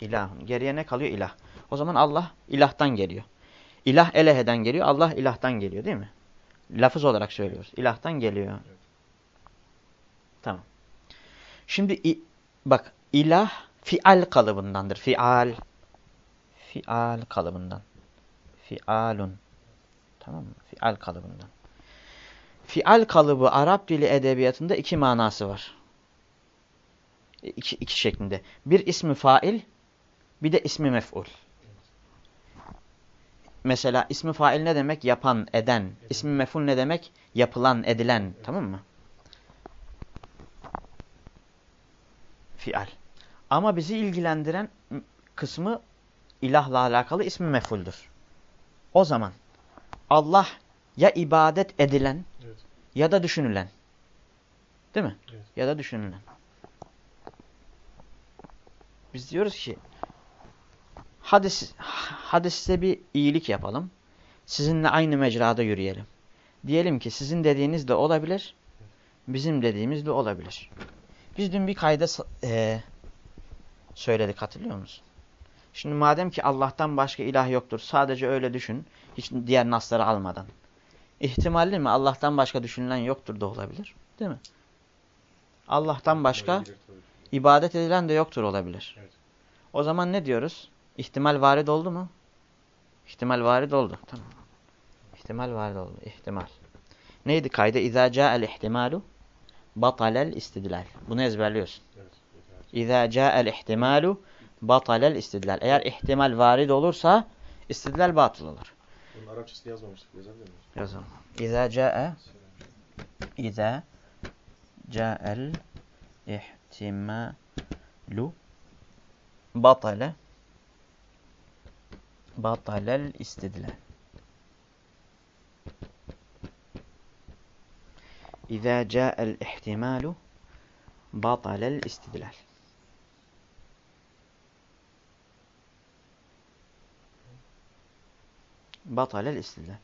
İlahun. Geriye ne kalıyor? İlah. O zaman Allah ilahtan geliyor. İlah eleheden geliyor. Allah ilahtan geliyor değil mi? Lafız olarak söylüyoruz. İlahtan geliyor. Tamam. Şimdi bak ilah fial kalıbındandır. Fial. Fial kalıbından. Fialun. Tamam mı? Fial kalıbından. Fial kalıbı Arap dili edebiyatında iki manası var. İki, iki şeklinde. Bir ismi fail, bir de ismi mef'ul. Mesela ismi fail ne demek? Yapan, eden. İsmi mef'ul ne demek? Yapılan, edilen. Tamam mı? Fial. Ama bizi ilgilendiren kısmı ilahla alakalı ismi mef'uldür. O zaman Allah ya ibadet edilen evet. ya da düşünülen. Değil mi? Evet. Ya da düşünülen. Biz diyoruz ki hadi, hadi size bir iyilik yapalım. Sizinle aynı mecrada yürüyelim. Diyelim ki sizin dediğiniz de olabilir. Bizim dediğimiz de olabilir. Biz dün bir kayda e, söyledik hatırlıyor musun? Şimdi madem ki Allah'tan başka ilah yoktur sadece öyle düşün. Hiç diğer nasları almadan. İhtimalli mi? Allah'tan başka düşünülen yoktur da olabilir. Değil mi? Allah'tan başka ibadet edilen de yoktur olabilir. O zaman ne diyoruz? İhtimal varid oldu mu? İhtimal varid oldu. Tamam. İhtimal varid oldu. İhtimal. Neydi kayda? İzâ câ'el ihtimalu batalel istidlal. Bunu ezberliyorsun. İzâ câ'el ihtimalu batalel istidlal. Eğer ihtimal varid olursa istidlal batıl olur. Bunun Arapçasını yazmamıştık. Yazabilir miyiz? Yazalım. İzâ câ'e İzâ câ'el ihtimalu batale batalel istidlal. İzâ câ'el ihtimalu batalel istidlal. Batalel istidlal.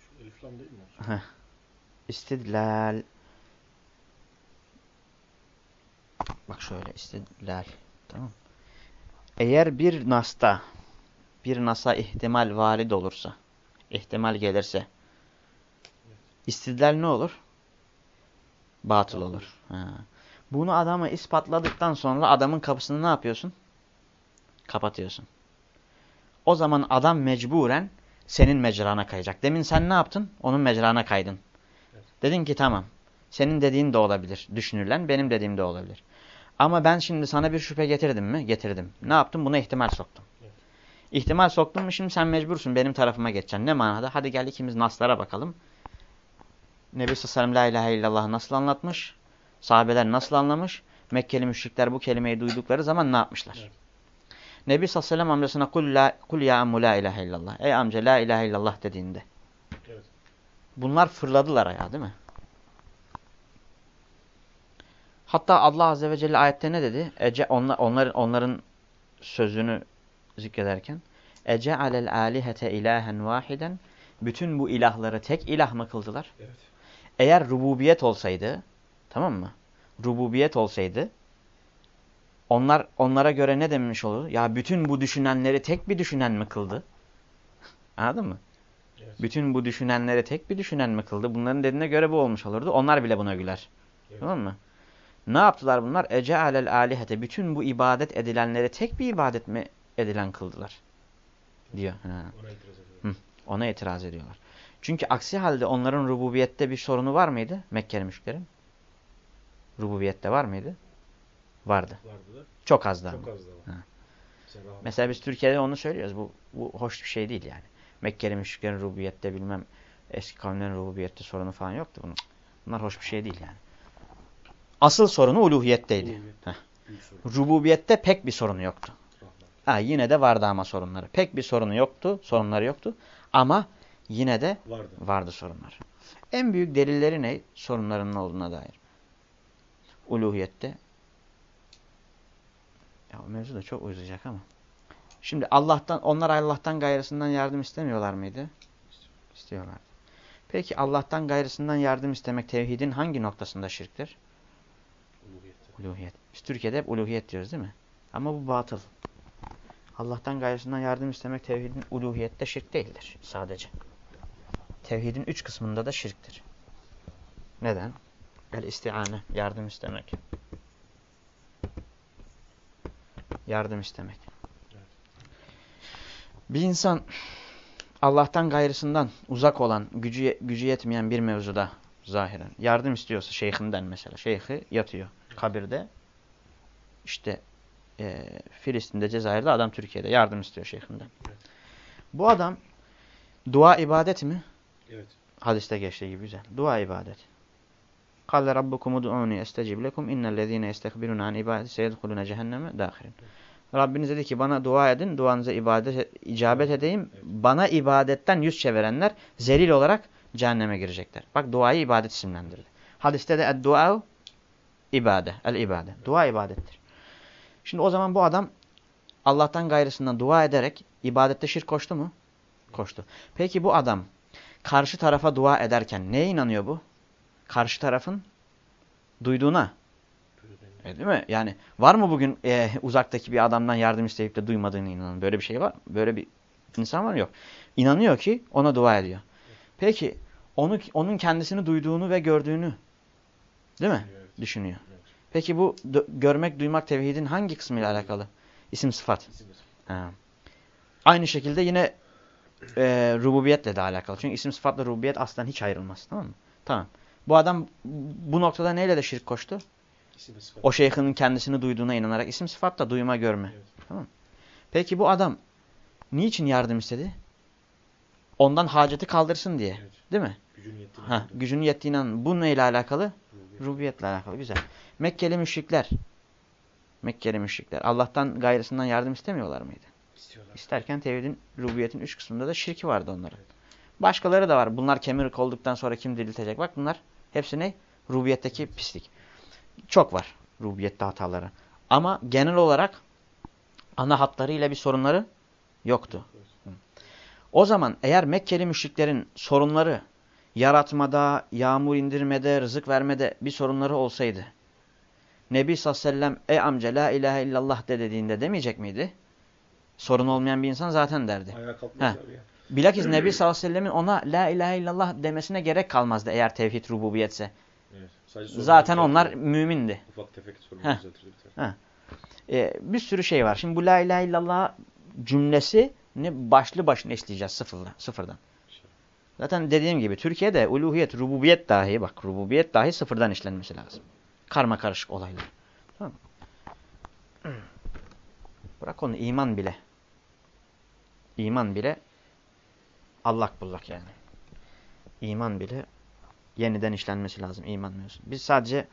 Şu elif lam değil mi? İstidlal. Bak şöyle istidlal. Tamam. Eğer bir nasta bir nasa ihtimal varid olursa ihtimal gelirse istidlal ne olur? Batıl olur. Ha. Bunu adama ispatladıktan sonra adamın kapısını ne yapıyorsun? Kapatıyorsun. O zaman adam mecburen senin mecrana kayacak. Demin sen ne yaptın? Onun mecrana kaydın. Dedin ki tamam. Senin dediğin de olabilir. Düşünülen benim dediğim de olabilir. Ama ben şimdi sana bir şüphe getirdim mi? Getirdim. Ne yaptım? Buna ihtimal soktum. İhtimal soktum mu şimdi sen mecbursun benim tarafıma geçeceksin. Ne manada? Hadi gel ikimiz naslara bakalım. Nebi Sallallahu la ilahe illallah nasıl anlatmış? Sahabeler nasıl anlamış? Mekkeli müşrikler bu kelimeyi duydukları zaman ne yapmışlar? Evet. Nebi sallallahu aleyhi ve sellem amcasına kul, la, kul ya ammu la ilahe illallah. Ey amca la ilahe illallah dediğinde. Evet. Bunlar fırladılar ayağa değil mi? Hatta Allah azze ve celle ayette ne dedi? Ece, onlar, onların, onların sözünü zikrederken alel alihete ilahen vahiden bütün bu ilahları tek ilah mı kıldılar? Evet. Eğer rububiyet olsaydı, tamam mı? Rububiyet olsaydı, onlar onlara göre ne demiş olur? Ya bütün bu düşünenleri tek bir düşünen mi kıldı? Anladın mı? Evet. Bütün bu düşünenleri tek bir düşünen mi kıldı? Bunların dediğine göre bu olmuş olurdu. Onlar bile buna güler. Evet. Tamam mı? Ne yaptılar bunlar? Ece alel alihete. Bütün bu ibadet edilenleri tek bir ibadet mi edilen kıldılar? Diyor. Ha. Ona itiraz ediyorum. Ona itiraz ediyorlar. Çünkü aksi halde onların rububiyette bir sorunu var mıydı? Mekkeli müşriklerin. Rububiyette var mıydı? Vardı. Vardı da. Çok az da. Çok az. Ha. Mesela biz Türkiye'de onu söylüyoruz. Bu, bu hoş bir şey değil yani. Mekkeli müşriklerin rububiyette bilmem eski kavimlerin rububiyette sorunu falan yoktu. Bunun. Bunlar hoş bir şey değil yani. Asıl sorunu uluhiyetteydi. Uluhiyet. Rububiyette pek bir sorunu yoktu. Ha, yine de vardı ama sorunları. Pek bir sorunu yoktu. Sorunları yoktu. Ama yine de Vardı. vardı sorunlar. En büyük delilleri ne? Sorunların olduğuna dair. Uluhiyette. Ya o mevzu da çok uzayacak ama. Şimdi Allah'tan, onlar Allah'tan gayrısından yardım istemiyorlar mıydı? İstiyorlardı. Peki Allah'tan gayrısından yardım istemek tevhidin hangi noktasında şirktir? Uluhiyette. Uluhiyet. Biz Türkiye'de hep uluhiyet diyoruz değil mi? Ama bu batıl. Allah'tan gayrısından yardım istemek tevhidin uluhiyette şirk değildir sadece. Tevhidin üç kısmında da şirktir. Neden? El istiane, yardım istemek. Yardım istemek. Bir insan Allah'tan gayrısından uzak olan, gücü, gücü yetmeyen bir mevzuda zahiren yardım istiyorsa şeyhinden mesela. Şeyhi yatıyor kabirde. İşte e, Filistin'de, Cezayir'de adam Türkiye'de yardım istiyor şeyhinden. Evet. Bu adam dua ibadet mi? Evet. Hadiste geçtiği gibi güzel. Dua ibadet. Kale rabbukum ud'uni estecib lekum innellezine yestekbirun an ibadeti seyedhuluna cehenneme dahirin. Rabbiniz dedi ki bana dua edin, duanıza ibadet icabet edeyim. Bana ibadetten yüz çevirenler zelil olarak cehenneme girecekler. Bak duayı ibadet isimlendirdi. Hadiste de ed-dua ibade, el ibade. Dua ibadettir. Şimdi o zaman bu adam Allah'tan gayrısından dua ederek ibadette şirk koştu mu? Koştu. Peki bu adam karşı tarafa dua ederken neye inanıyor bu? Karşı tarafın duyduğuna. E, değil mi? Yani var mı bugün e, uzaktaki bir adamdan yardım isteyip de duymadığını inanan? Böyle bir şey var? Böyle bir insan var mı? Yok. İnanıyor ki ona dua ediyor. Peki onu onun kendisini duyduğunu ve gördüğünü değil mi? Evet. Düşünüyor. Peki bu görmek, duymak tevhidin hangi kısmıyla alakalı? İsim sıfat. İsim de- Ha. Aynı şekilde yine e, rububiyetle de alakalı. Çünkü isim sıfatla rububiyet aslen hiç ayrılmaz. Tamam mı? Tamam. Bu adam bu noktada neyle de şirk koştu? İsim sıfat. O şeyhinin kendisini duyduğuna inanarak isim sıfatla duyma görme. Evet. Tamam? Peki bu adam niçin yardım istedi? Ondan haceti kaldırsın diye. Evet. Değil mi? Gücün yettiğini Ha, gücünün yettiğine inan. Bu neyle alakalı? Rububiyet. Rubiyetle alakalı. Güzel. Mekkeli müşrikler. Mekkeli müşrikler. Allah'tan gayrısından yardım istemiyorlar mıydı? İstiyorlar. İsterken tevhidin, rubiyetin üç kısmında da şirki vardı onların. Evet. Başkaları da var. Bunlar kemirik olduktan sonra kim diriltecek? Bak bunlar hepsi ne? Rubiyetteki pislik. Çok var rubiyette hataları. Ama genel olarak ana hatlarıyla bir sorunları yoktu. Evet. O zaman eğer Mekkeli müşriklerin sorunları yaratmada, yağmur indirmede, rızık vermede bir sorunları olsaydı Nebi sallallahu aleyhi ve sellem ey amca la ilahe illallah de dediğinde demeyecek miydi? Sorun olmayan bir insan zaten derdi. Ya. Bilakis Nebi sallallahu aleyhi ve sellemin ona la ilahe illallah demesine gerek kalmazdı eğer tevhid rububiyetse. Evet. Zaten onlar mümindi. Ufak tefek sorun Heh. düzeltirdi biter. Ee, bir sürü şey var. Şimdi bu la ilahe illallah cümlesi ne başlı başına işleyeceğiz sıfırdan. sıfırdan. Zaten dediğim gibi Türkiye'de uluhiyet, rububiyet dahi bak rububiyet dahi sıfırdan işlenmesi lazım. Karma karışık olaylar. Tamam? Bırak onu iman bile. İman bile allak bullak yani. İman bile yeniden işlenmesi lazım iman mevzusu. Biz sadece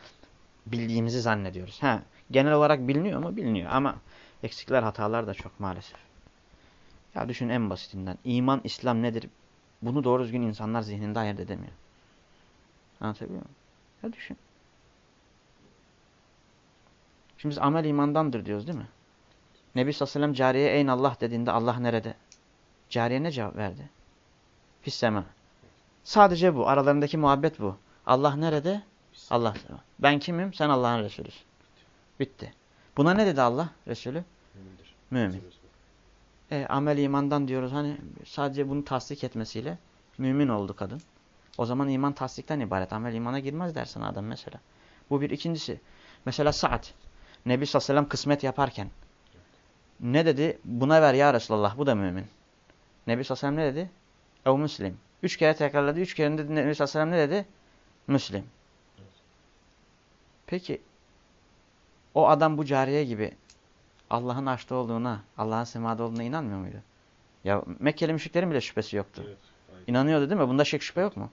bildiğimizi zannediyoruz. Ha, genel olarak biliniyor mu? Biliniyor ama eksikler hatalar da çok maalesef. Ya düşün en basitinden. İman, İslam nedir? Bunu doğru düzgün insanlar zihninde ayırt edemiyor. Anlatabiliyor muyum? Ya düşün. Şimdi biz amel imandandır diyoruz değil mi? Nebi sallallahu aleyhi ve sellem cariyeye eyn Allah dediğinde Allah nerede? Cariye ne cevap verdi? Fissema. Sadece bu. Aralarındaki muhabbet bu. Allah nerede? Allah. Ben kimim? Sen Allah'ın Resulüsün. Bitti. Buna ne dedi Allah Resulü? Mümindir. Mümin. E, amel imandan diyoruz hani sadece bunu tasdik etmesiyle mümin oldu kadın. O zaman iman tasdikten ibaret. Amel imana girmez dersin adam mesela. Bu bir. ikincisi. Mesela Sa'd. Nebi sallallahu aleyhi kısmet yaparken ne dedi? Buna ver ya Resulallah. Bu da mümin. Nebi sallallahu ne dedi? Ev Müslim. Üç kere tekrarladı. Üç kere Nebi sallallahu aleyhi ve ne dedi? Müslim. Peki o adam bu cariye gibi Allah'ın arşta olduğuna, Allah'ın semada olduğuna inanmıyor muydu? Ya Mekkeli müşriklerin bile şüphesi yoktu. Evet. aynen. İnanıyordu değil mi? Bunda şek şüphe yok mu?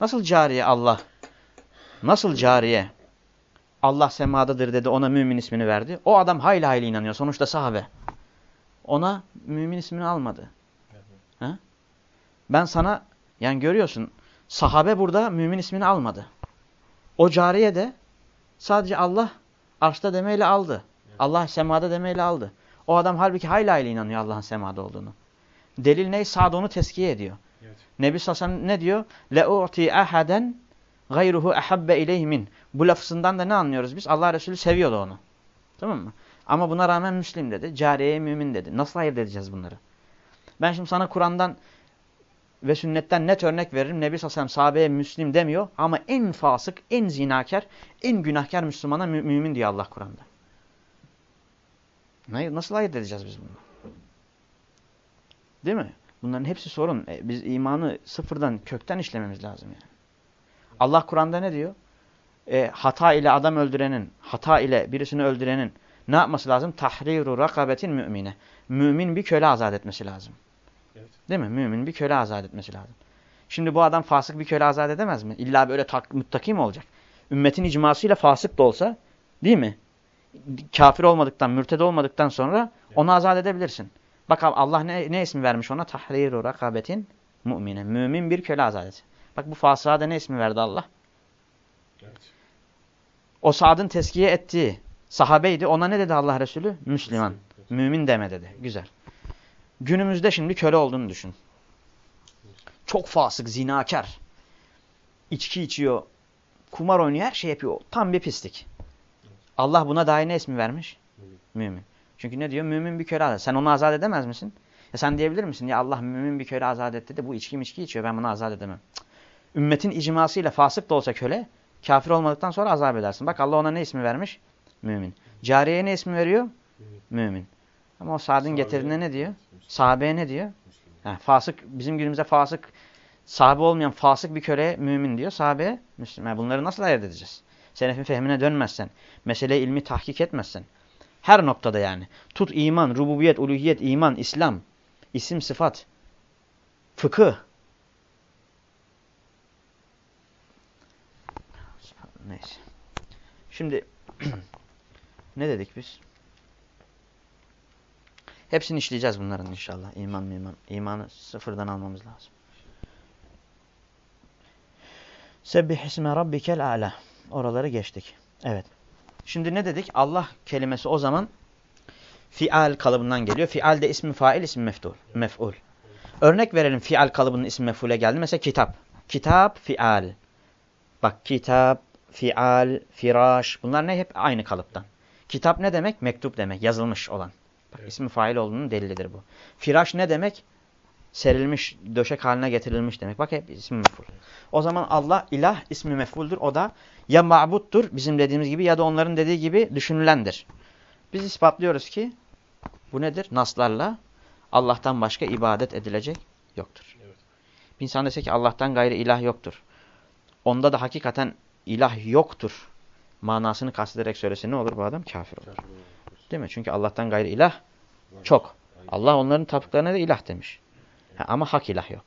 Nasıl cariye Allah? Nasıl cariye? Allah semadadır dedi ona mümin ismini verdi. O adam hayli hayli inanıyor. Sonuçta sahabe. Ona mümin ismini almadı. Ha? Ben sana yani görüyorsun sahabe burada mümin ismini almadı. O cariye de sadece Allah arşta demeyle aldı. Allah semada demeyle aldı. O adam halbuki hayli hayli inanıyor Allah'ın semada olduğunu. Delil ne? Sa'd onu teskiye ediyor. Evet. Nebi sallallahu aleyhi ve sellem ne diyor? لَاُعْتِي اَحَدًا غَيْرُهُ اَحَبَّ اِلَيْهِ مِنْ Bu lafızından da ne anlıyoruz biz? Allah Resulü seviyordu onu. Tamam mı? Ama buna rağmen Müslim dedi. Cariyeye mümin dedi. Nasıl ayırt edeceğiz bunları? Ben şimdi sana Kur'an'dan ve sünnetten net örnek veririm. Nebi sallallahu aleyhi ve sellem sahabeye Müslim demiyor. Ama en fasık, en zinakar, en günahkar Müslümana mü mümin diyor Allah Kur'an'da. Ne- Nasıl ayırt edeceğiz biz bunu? Değil mi? Bunların hepsi sorun. E, biz imanı sıfırdan, kökten işlememiz lazım yani. Allah Kur'an'da ne diyor? E, hata ile adam öldürenin, hata ile birisini öldürenin ne yapması lazım? Tahriru rakabetin mümine. Mümin bir köle azat etmesi lazım. Evet. Değil mi? Mümin bir köle azat etmesi lazım. Şimdi bu adam fasık bir köle azat edemez mi? İlla böyle tak, muttaki mi olacak? Ümmetin icmasıyla fasık da olsa değil mi? Kafir olmadıktan, mürted olmadıktan sonra onu azat edebilirsin. Bak Allah ne, ne ismi vermiş ona? Tahriru rakabetin mümine. Mümin bir köle azat et. Bak bu fasığa da ne ismi verdi Allah? Evet. O Sa'd'ın teskiye ettiği sahabeydi. Ona ne dedi Allah Resulü? Müslüman. Mümin deme dedi. Güzel. Günümüzde şimdi köle olduğunu düşün. Çok fasık, zinakar. İçki içiyor, kumar oynuyor, her şey yapıyor. Tam bir pislik. Allah buna dair ne ismi vermiş? Mümin. Mümin. Çünkü ne diyor? Mümin bir köle azat. Sen onu azat edemez misin? Ya sen diyebilir misin? Ya Allah mümin bir köle azat etti de bu içki içki içiyor. Ben bunu azat edemem. Cık. Ümmetin icmasıyla fasık da olsa köle, kafir olmadıktan sonra azap edersin. Bak Allah ona ne ismi vermiş? Mümin. Cariyeye ne ismi veriyor? Mümin. Mümin. Ama o Sa'd'ın Sahabe- getirdiğine ne diyor? Sahabeye ne diyor? Ha, fasık, bizim günümüzde fasık, sahabe olmayan fasık bir köle mümin diyor. Sahabeye Müslüman. Yani bunları nasıl ayırt edeceğiz? Selefin fehmine dönmezsen, mesele ilmi tahkik etmezsen. Her noktada yani. Tut iman, rububiyet, uluhiyet, iman, İslam, isim, sıfat, fıkıh. Neyse. Şimdi ne dedik biz? Hepsini işleyeceğiz bunların inşallah. İman iman. İmanı sıfırdan almamız lazım. Sebbih isme rabbikel a'la. Oraları geçtik. Evet. Şimdi ne dedik? Allah kelimesi o zaman fial kalıbından geliyor. Fial de ismi fail, ismi mef'ul. mef'ul. Örnek verelim fial kalıbının ismi mef'ule geldi. Mesela kitap. Kitap, fial. Bak kitap, fial, firaş. Bunlar ne? Hep aynı kalıptan. Kitap ne demek? Mektup demek. Yazılmış olan. Bak Evet. ismi fail olduğunun delilidir bu. Firaş ne demek? Serilmiş, döşek haline getirilmiş demek. Bak hep ismi mef'ul. O zaman Allah ilah ismi mef'uldür. O da ya ma'buttur bizim dediğimiz gibi ya da onların dediği gibi düşünülendir. Biz ispatlıyoruz ki bu nedir? Naslarla Allah'tan başka ibadet edilecek yoktur. Evet. Bir insan dese ki Allah'tan gayrı ilah yoktur. Onda da hakikaten ilah yoktur. Manasını kastederek söylese ne olur bu adam? Kafir olur. Kafir olur. Değil mi? Çünkü Allah'tan gayrı ilah çok. Allah onların taptıklarına da ilah demiş. Ha, ama hak ilah yok.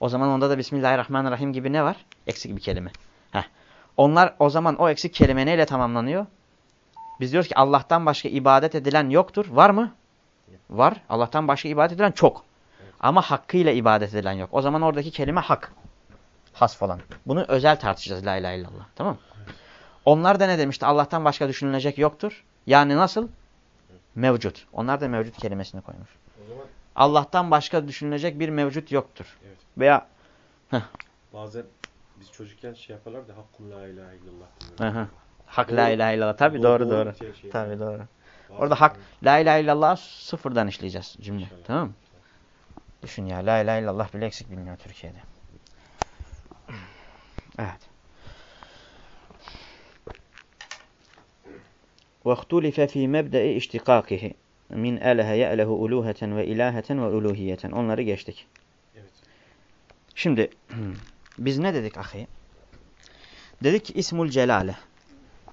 O zaman onda da Bismillahirrahmanirrahim gibi ne var? Eksik bir kelime. Heh. Onlar o zaman o eksik kelime neyle tamamlanıyor? Biz diyoruz ki Allah'tan başka ibadet edilen yoktur. Var mı? Var. Allah'tan başka ibadet edilen çok. Evet. Ama hakkıyla ibadet edilen yok. O zaman oradaki kelime hak. Has falan. Bunu özel tartışacağız la ilahe illallah. Tamam? Onlar da ne demişti? Allah'tan başka düşünülecek yoktur. Yani nasıl? Mevcut. Onlar da mevcut kelimesini koymuş. O zaman Allah'tan başka düşünülecek bir mevcut yoktur. Evet. Veya bazen biz çocukken şey yaparlar da hakkun la ilahe illallah. Hı diyorlar. hı. hak la Doğru. ilahe illallah. Tabi doğru doğru. bir şey- şey. Tabi doğru. Bazen- Orada hak la ilahe illallah sıfırdan işleyeceğiz cümle. İnşallah. Tamam mı? Düşün ya la ilahe illallah bile eksik bilmiyor Türkiye'de. Evet. وَاخْتُلِفَ ف۪ي مَبْدَئِ اِشْتِقَاقِهِ min elehe ye'lehu uluheten ve ilaheten ve uluhiyeten. Onları geçtik. Evet. Şimdi biz ne dedik ahi? Dedik ki ismul celale.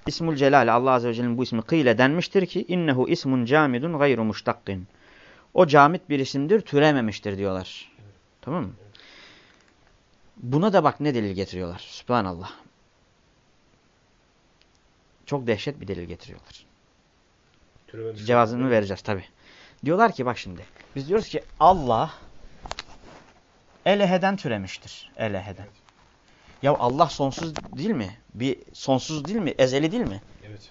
İsmul celale Allah Azze ve Celle'nin bu ismi kıyle denmiştir ki innehu ismun camidun gayru muştakkin. O camit bir isimdir türememiştir diyorlar. Tamam mı? Buna da bak ne delil getiriyorlar. Sübhanallah. Çok dehşet bir delil getiriyorlar. Türememiş. Cevabını vereceğiz tabi. Diyorlar ki bak şimdi. Biz diyoruz ki Allah eleheden türemiştir. Eleheden. Ya Allah sonsuz değil mi? Bir sonsuz değil mi? Ezeli değil mi? Evet.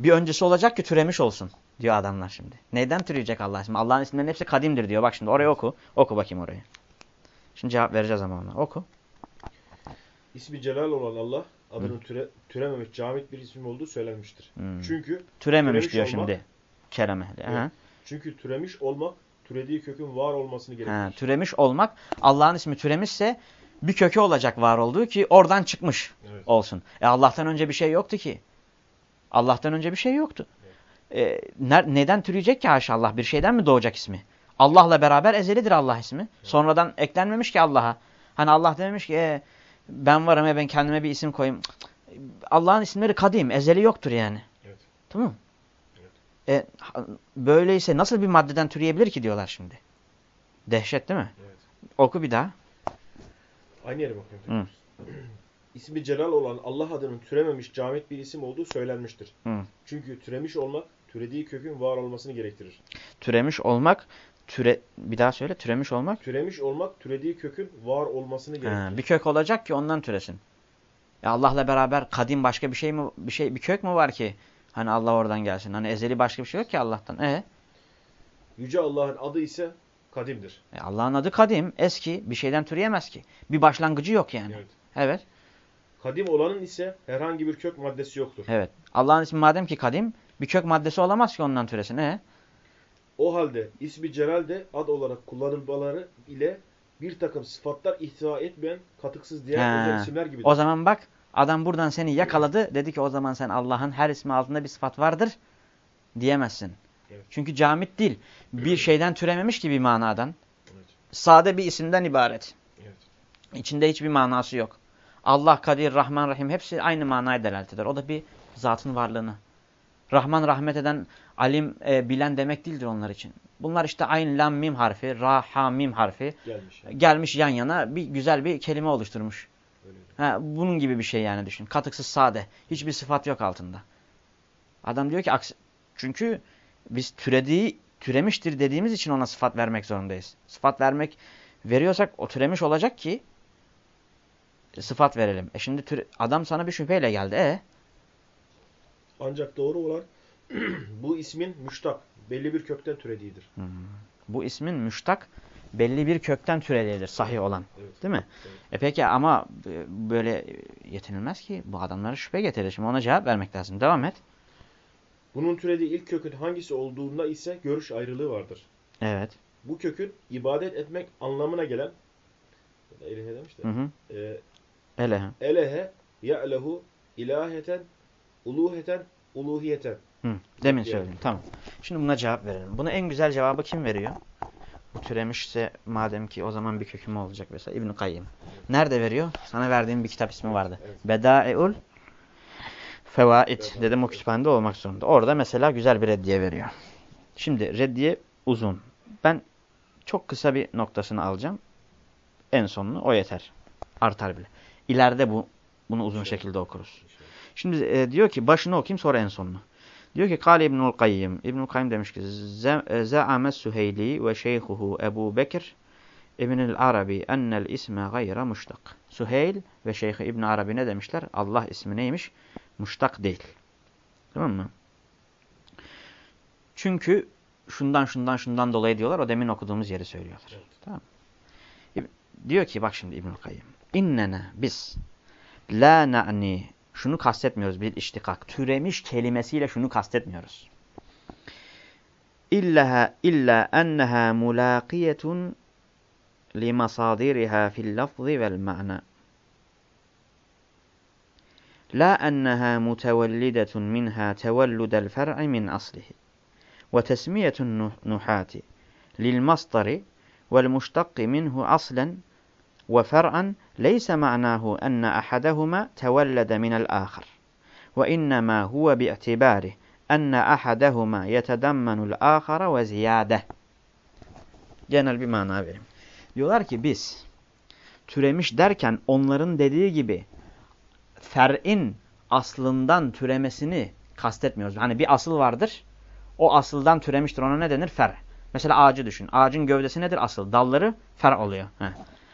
Bir öncesi olacak ki türemiş olsun diyor adamlar şimdi. Neyden türeyecek Allah ismi? Allah'ın isimlerinin hepsi kadimdir diyor. Bak şimdi oraya oku. Oku bakayım orayı. Şimdi cevap vereceğiz ama ona. Oku. İsmi Celal olan Allah adının türe, türememiş camit bir isim olduğu söylenmiştir. Hmm. Çünkü Türememiş diyor şimdi. Kereme. Aha. çünkü türemiş olmak türediği kökün var olmasını gerektirir. Türemiş olmak Allah'ın ismi türemişse bir kökü olacak var olduğu ki oradan çıkmış Evet. olsun. E Allah'tan önce bir şey yoktu ki. Allah'tan önce bir şey yoktu. E, ner- neden türeyecek ki haşa Allah? Bir şeyden mi doğacak ismi? Allah'la beraber ezelidir Allah ismi. Sonradan eklenmemiş ki Allah'a. Hani Allah dememiş ki e, ben varım e ben kendime bir isim koyayım. Allah'ın isimleri kadim, ezeli yoktur yani. Evet. Tamam mı? E, böyleyse nasıl bir maddeden türeyebilir ki diyorlar şimdi. Dehşet değil mi? Evet. Oku bir daha. Aynı yere bakıyorum. Hı. İsmi Celal olan Allah adının türememiş camit bir isim olduğu söylenmiştir. Hı. Çünkü türemiş olmak türediği kökün var olmasını gerektirir. Türemiş olmak, türe bir daha söyle, türemiş olmak. Türemiş olmak türediği kökün var olmasını gerektirir. Ha, bir kök olacak ki ondan türesin. Ya Allah'la beraber kadim başka bir şey mi bir şey bir kök mü var ki? Hani Allah oradan gelsin. Hani ezeli başka bir şey yok ki Allah'tan. E, Yüce Allah'ın adı ise kadimdir. e Allah'ın adı kadim, eski, bir şeyden türeyemez ki. Bir başlangıcı yok yani. Evet. Evet. Kadim olanın ise herhangi bir kök maddesi yoktur. Evet. Allah'ın ismi madem ki kadim, bir kök maddesi olamaz ki ondan türesin. E, O halde ismi Celal de ad olarak kullanılmaları ile bir takım sıfatlar ihtiva etmeyen katıksız diğer özel isimler gibidir. o zaman bak adam buradan seni yakaladı. Dedi ki o zaman sen Allah'ın her ismi altında bir sıfat vardır diyemezsin. Evet. Çünkü camit değil. Bir şeyden türememiş ki bir manadan. Evet. Sade bir isimden ibaret. Evet. İçinde hiçbir manası yok. Allah, Kadir, Rahman, Rahim hepsi aynı manaya delalet eder. O da bir zatın varlığını. Rahman rahmet eden, alim e, bilen demek değildir onlar için. Bunlar işte ayn, lam, mim harfi, ra, ha, mim harfi Gelmiş. Yani. gelmiş yan yana bir güzel bir kelime oluşturmuş. Ha, bunun gibi bir şey yani düşün. Katıksız sade. Hiçbir sıfat yok altında. Adam diyor ki aksi, çünkü biz türediği, türemiştir dediğimiz için ona sıfat vermek zorundayız. Sıfat vermek veriyorsak o türemiş olacak ki e, sıfat verelim. E şimdi türe- adam sana bir şüpheyle geldi. E Ancak doğru olan bu ismin müştak, belli bir kökten türediğidir. bu ismin müştak belli bir kökten türediğidir sahih olan. Evet. Değil mi? Evet. E peki ama böyle yetinilmez ki. Bu adamlara şüphe getirir. Şimdi ona cevap vermek lazım. Devam et. Bunun türediği ilk kökün hangisi olduğunda ise görüş ayrılığı vardır. Evet. Bu kökün ibadet etmek anlamına gelen Elehe demiş de. Hı hı. E, Ele. ha. elehe, ya'lehu, ilaheten, uluheten, uluhiyeten. Hı. Demin Yani. söyledim. Tamam. Şimdi buna cevap verelim. Buna en güzel cevabı kim veriyor? Türemişse madem ki o zaman bir kökümü olacak mesela İbn Kayyim. Nerede veriyor? Sana verdiğim bir kitap ismi vardı. Evet. Bedaiul Fevaid dedim o kütüphanede olmak zorunda. Orada mesela güzel bir reddiye veriyor. Şimdi reddiye uzun. Ben çok kısa bir noktasını alacağım. En sonunu o yeter. Artar bile. İleride bu bunu uzun şekilde okuruz. Şimdi e, diyor ki başını okuyayım sonra en sonunu. Diyor ki Kale İbnül Kayyim. İbnül Kayyim demiş ki Ze'ame Süheyli ve şeyhuhu Ebu Bekir İbnül Arabi ennel isme gayra muştak. Süheyl ve Şeyhi İbn Arabi ne demişler? Allah ismi neymiş? Muştak değil. Tamam mı? Çünkü şundan şundan şundan dolayı diyorlar. O demin okuduğumuz yeri söylüyorlar. Evet. Tamam. Diyor ki bak şimdi İbnül Kayyim. İnnene biz la na'ni şunu kastetmiyoruz bir iştikak. Türemiş kelimesiyle şunu kastetmiyoruz. İlla illa enneha mulaqiyetun limasadiriha fil lafzi vel ma'na. La enneha mutevellidatun minha tevelludel fer'i min aslihi. Ve tesmiyetun nuhati lil masdari vel muştakki minhu aslen وفرعا ليس معناه أن أحدهما تولد من الآخر وإنما هو باعتباره أن أحدهما يتدمن الآخر وزيادة Genel bir mana vereyim. Diyorlar ki biz türemiş derken onların dediği gibi fer'in aslından türemesini kastetmiyoruz. Hani bir asıl vardır. O asıldan türemiştir. Ona ne denir? Fer. Mesela ağacı düşün. Ağacın gövdesi nedir? Asıl. Dalları fer oluyor. Heh.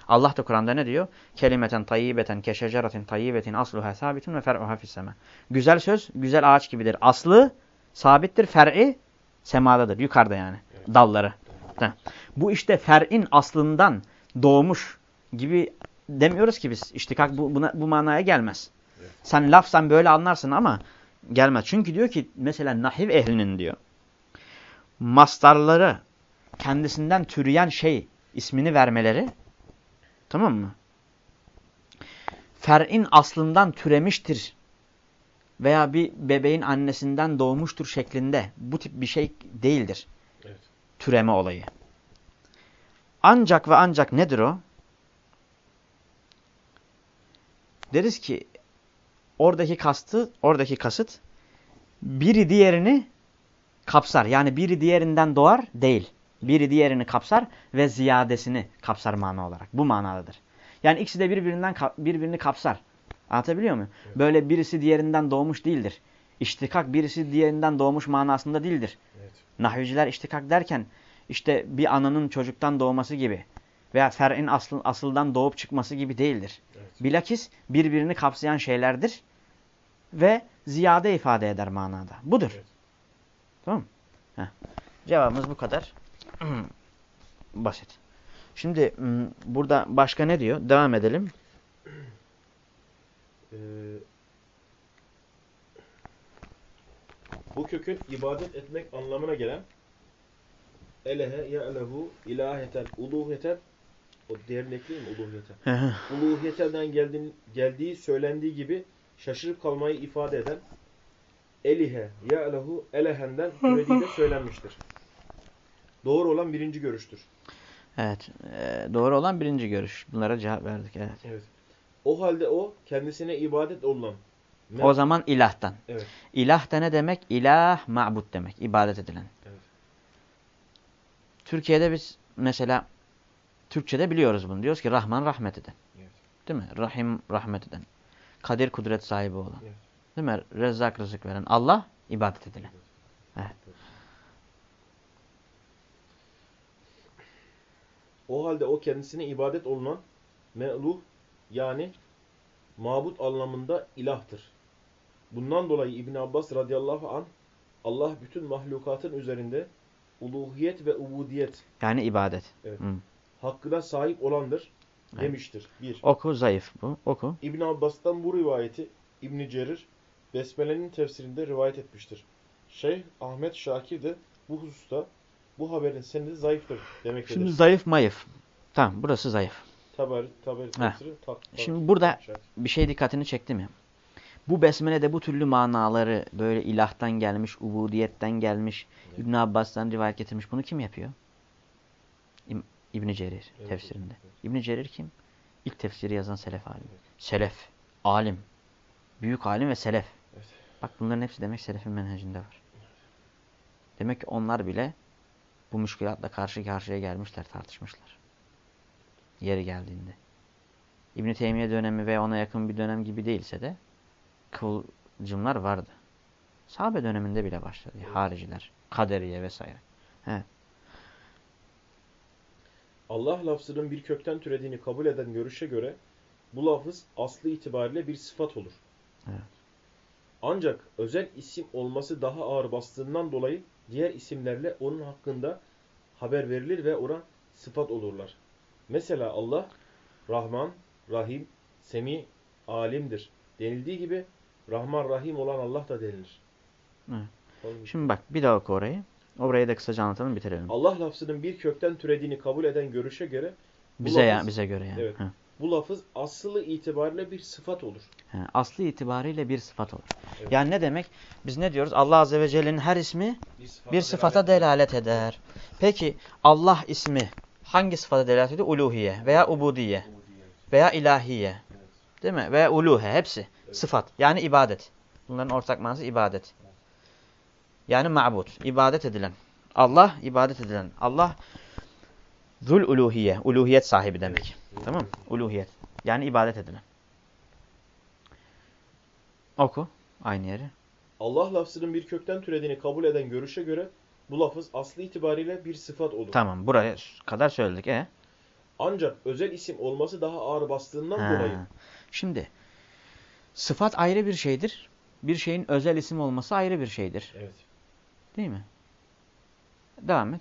Allah da Kur'an'da ne diyor? Kelimeten tayyibeten keşeceratin tayyibetin asluha sabitun ve fer'uha fisseme. Güzel söz, güzel ağaç gibidir. Aslı sabittir, fer'i semadadır. Yukarıda yani. Evet. Dalları. Heh. Bu işte fer'in aslından doğmuş gibi demiyoruz ki biz. İştikak bu, buna, bu manaya gelmez. Evet. Sen lafsan böyle anlarsın ama gelmez. Çünkü diyor ki mesela nahiv ehlinin diyor. Mastarları kendisinden türeyen şey ismini vermeleri Tamam mı? Fer'in aslından türemiştir veya bir bebeğin annesinden doğmuştur şeklinde bu tip bir şey değildir. Evet. Türeme olayı. Ancak ve ancak nedir o? Deriz ki oradaki kastı, oradaki kasıt biri diğerini kapsar. Yani biri diğerinden doğar değil. Biri diğerini kapsar ve ziyadesini kapsar mana olarak. Bu manadadır. Yani ikisi de birbirinden birbirini kapsar. Anlatabiliyor muyum? Evet. Böyle birisi diğerinden doğmuş değildir. İştikak birisi diğerinden doğmuş manasında değildir. Evet. Nahviciler iştikak derken işte bir ananın çocuktan doğması gibi veya fer'in asıl, asıldan doğup çıkması gibi değildir. Evet. Bilakis birbirini kapsayan şeylerdir ve ziyade ifade eder manada. Budur. Evet. Tamam? Heh. Cevabımız bu kadar. Basit. Şimdi burada başka ne diyor? Devam edelim. Ee, bu kökün ibadet etmek anlamına gelen elehe ya'lehu ilaheten uluhiyeten o ekleyeyim mi uluhiyeten? Uluhiyetelden geldiğin, geldiği söylendiği gibi şaşırıp kalmayı ifade eden elihe ya'lehu elehenden türediği de söylenmiştir. Doğru olan birinci görüştür. evet. e, doğru olan birinci görüş. Bunlara cevap verdik. Evet. Evet. O halde o kendisine ibadet olunan me- O zaman ilahtan. Evet. İlah da ne demek? İlah, ma'bud demek. İbadet edilen. Evet. Türkiye'de biz mesela Türkçe'de biliyoruz bunu. Diyoruz ki Rahman rahmet eden. Evet. Değil mi? Rahim rahmet eden. Kadir kudret sahibi olan. Evet. Değil mi? Rezzak rızık veren. Allah ibadet edilen. Evet. O halde o kendisine ibadet olunan me'luh yani mabut anlamında ilahtır. Bundan dolayı İbn Abbas radıyallahu an Allah bütün mahlukatın üzerinde uluhiyet ve ubudiyet Yani ibadet. Evet. Hı. hakkına sahip olandır Evet. demiştir. Bir. Oku zayıf bu. Oku. İbn Abbas'tan bu rivayeti İbn Cerir Besmele'nin tefsirinde rivayet etmiştir. Şeyh Ahmet Şakir de bu hususta bu haberin senedi zayıftır demektedir. Şimdi zayıf mayıf. Tamam burası zayıf. Taberi Heh. tefsiri tak, tak, Şimdi burada bir şey dikkatini çekti mi? Bu besmelede bu türlü manaları böyle ilahtan gelmiş, ubudiyetten gelmiş, Evet. İbn Abbas'tan rivayet getirmiş. Bunu kim yapıyor? İbn İbn Cerir Evet, tefsirinde. evet. İbn Cerir kim? İlk tefsiri yazan selef alimi. Selef, alim. Büyük alim ve selef. Evet. Bak bunların hepsi demek selefin menhecinde var. Demek ki onlar bile bu müşkülatla karşı karşıya gelmişler, tartışmışlar. Yeri geldiğinde. İbn Teymiye dönemi ve ona yakın bir dönem gibi değilse de kıvılcımlar vardı. Sahabe döneminde bile başladı. Hariciler, kaderiye vesaire. He. Allah lafzının bir kökten türediğini kabul eden görüşe göre bu lafız aslı itibariyle bir sıfat olur. Evet. Ancak özel isim olması daha ağır bastığından dolayı diğer isimlerle onun hakkında haber verilir ve ona sıfat olurlar. Mesela Allah Rahman, Rahim, Semi, Alimdir denildiği gibi Rahman, Rahim olan Allah da denilir. Evet. Şimdi bak bir daha oku orayı. Orayı da kısaca anlatalım bitirelim. Allah lafzının bir kökten türediğini kabul eden görüşe göre Bize ya bize göre yani. Evet. He. Bu lafız aslı itibariyle bir sıfat olur. He, Aslı itibariyle bir sıfat olur. Evet. Yani ne demek? Biz ne diyoruz? Allah Azze ve Celle'nin her ismi Bir sıfata, bir sıfata delalet eder. Peki Allah ismi hangi sıfata delalet ediyor? Uluhiye veya ubudiye veya ilahiye. Değil mi? Veya uluhe hepsi. Sıfat. Yani ibadet. Bunların ortak manası ibadet. Yani ma'bud. ibadet edilen. Allah ibadet edilen. Allah zul uluhiye. Uluhiyet sahibi demek. Tamam mı? Uluhiyet. Yani ibadet edilen. Oku. Aynı yeri. Allah lafzının bir kökten türediğini kabul eden görüşe göre bu lafız aslı itibariyle bir sıfat olur. Tamam. Buraya kadar söyledik. E? Ancak özel isim olması daha ağır bastığından Ha. dolayı Şimdi sıfat ayrı bir şeydir. Bir şeyin özel isim olması ayrı bir şeydir. evet. Değil mi? Devam et.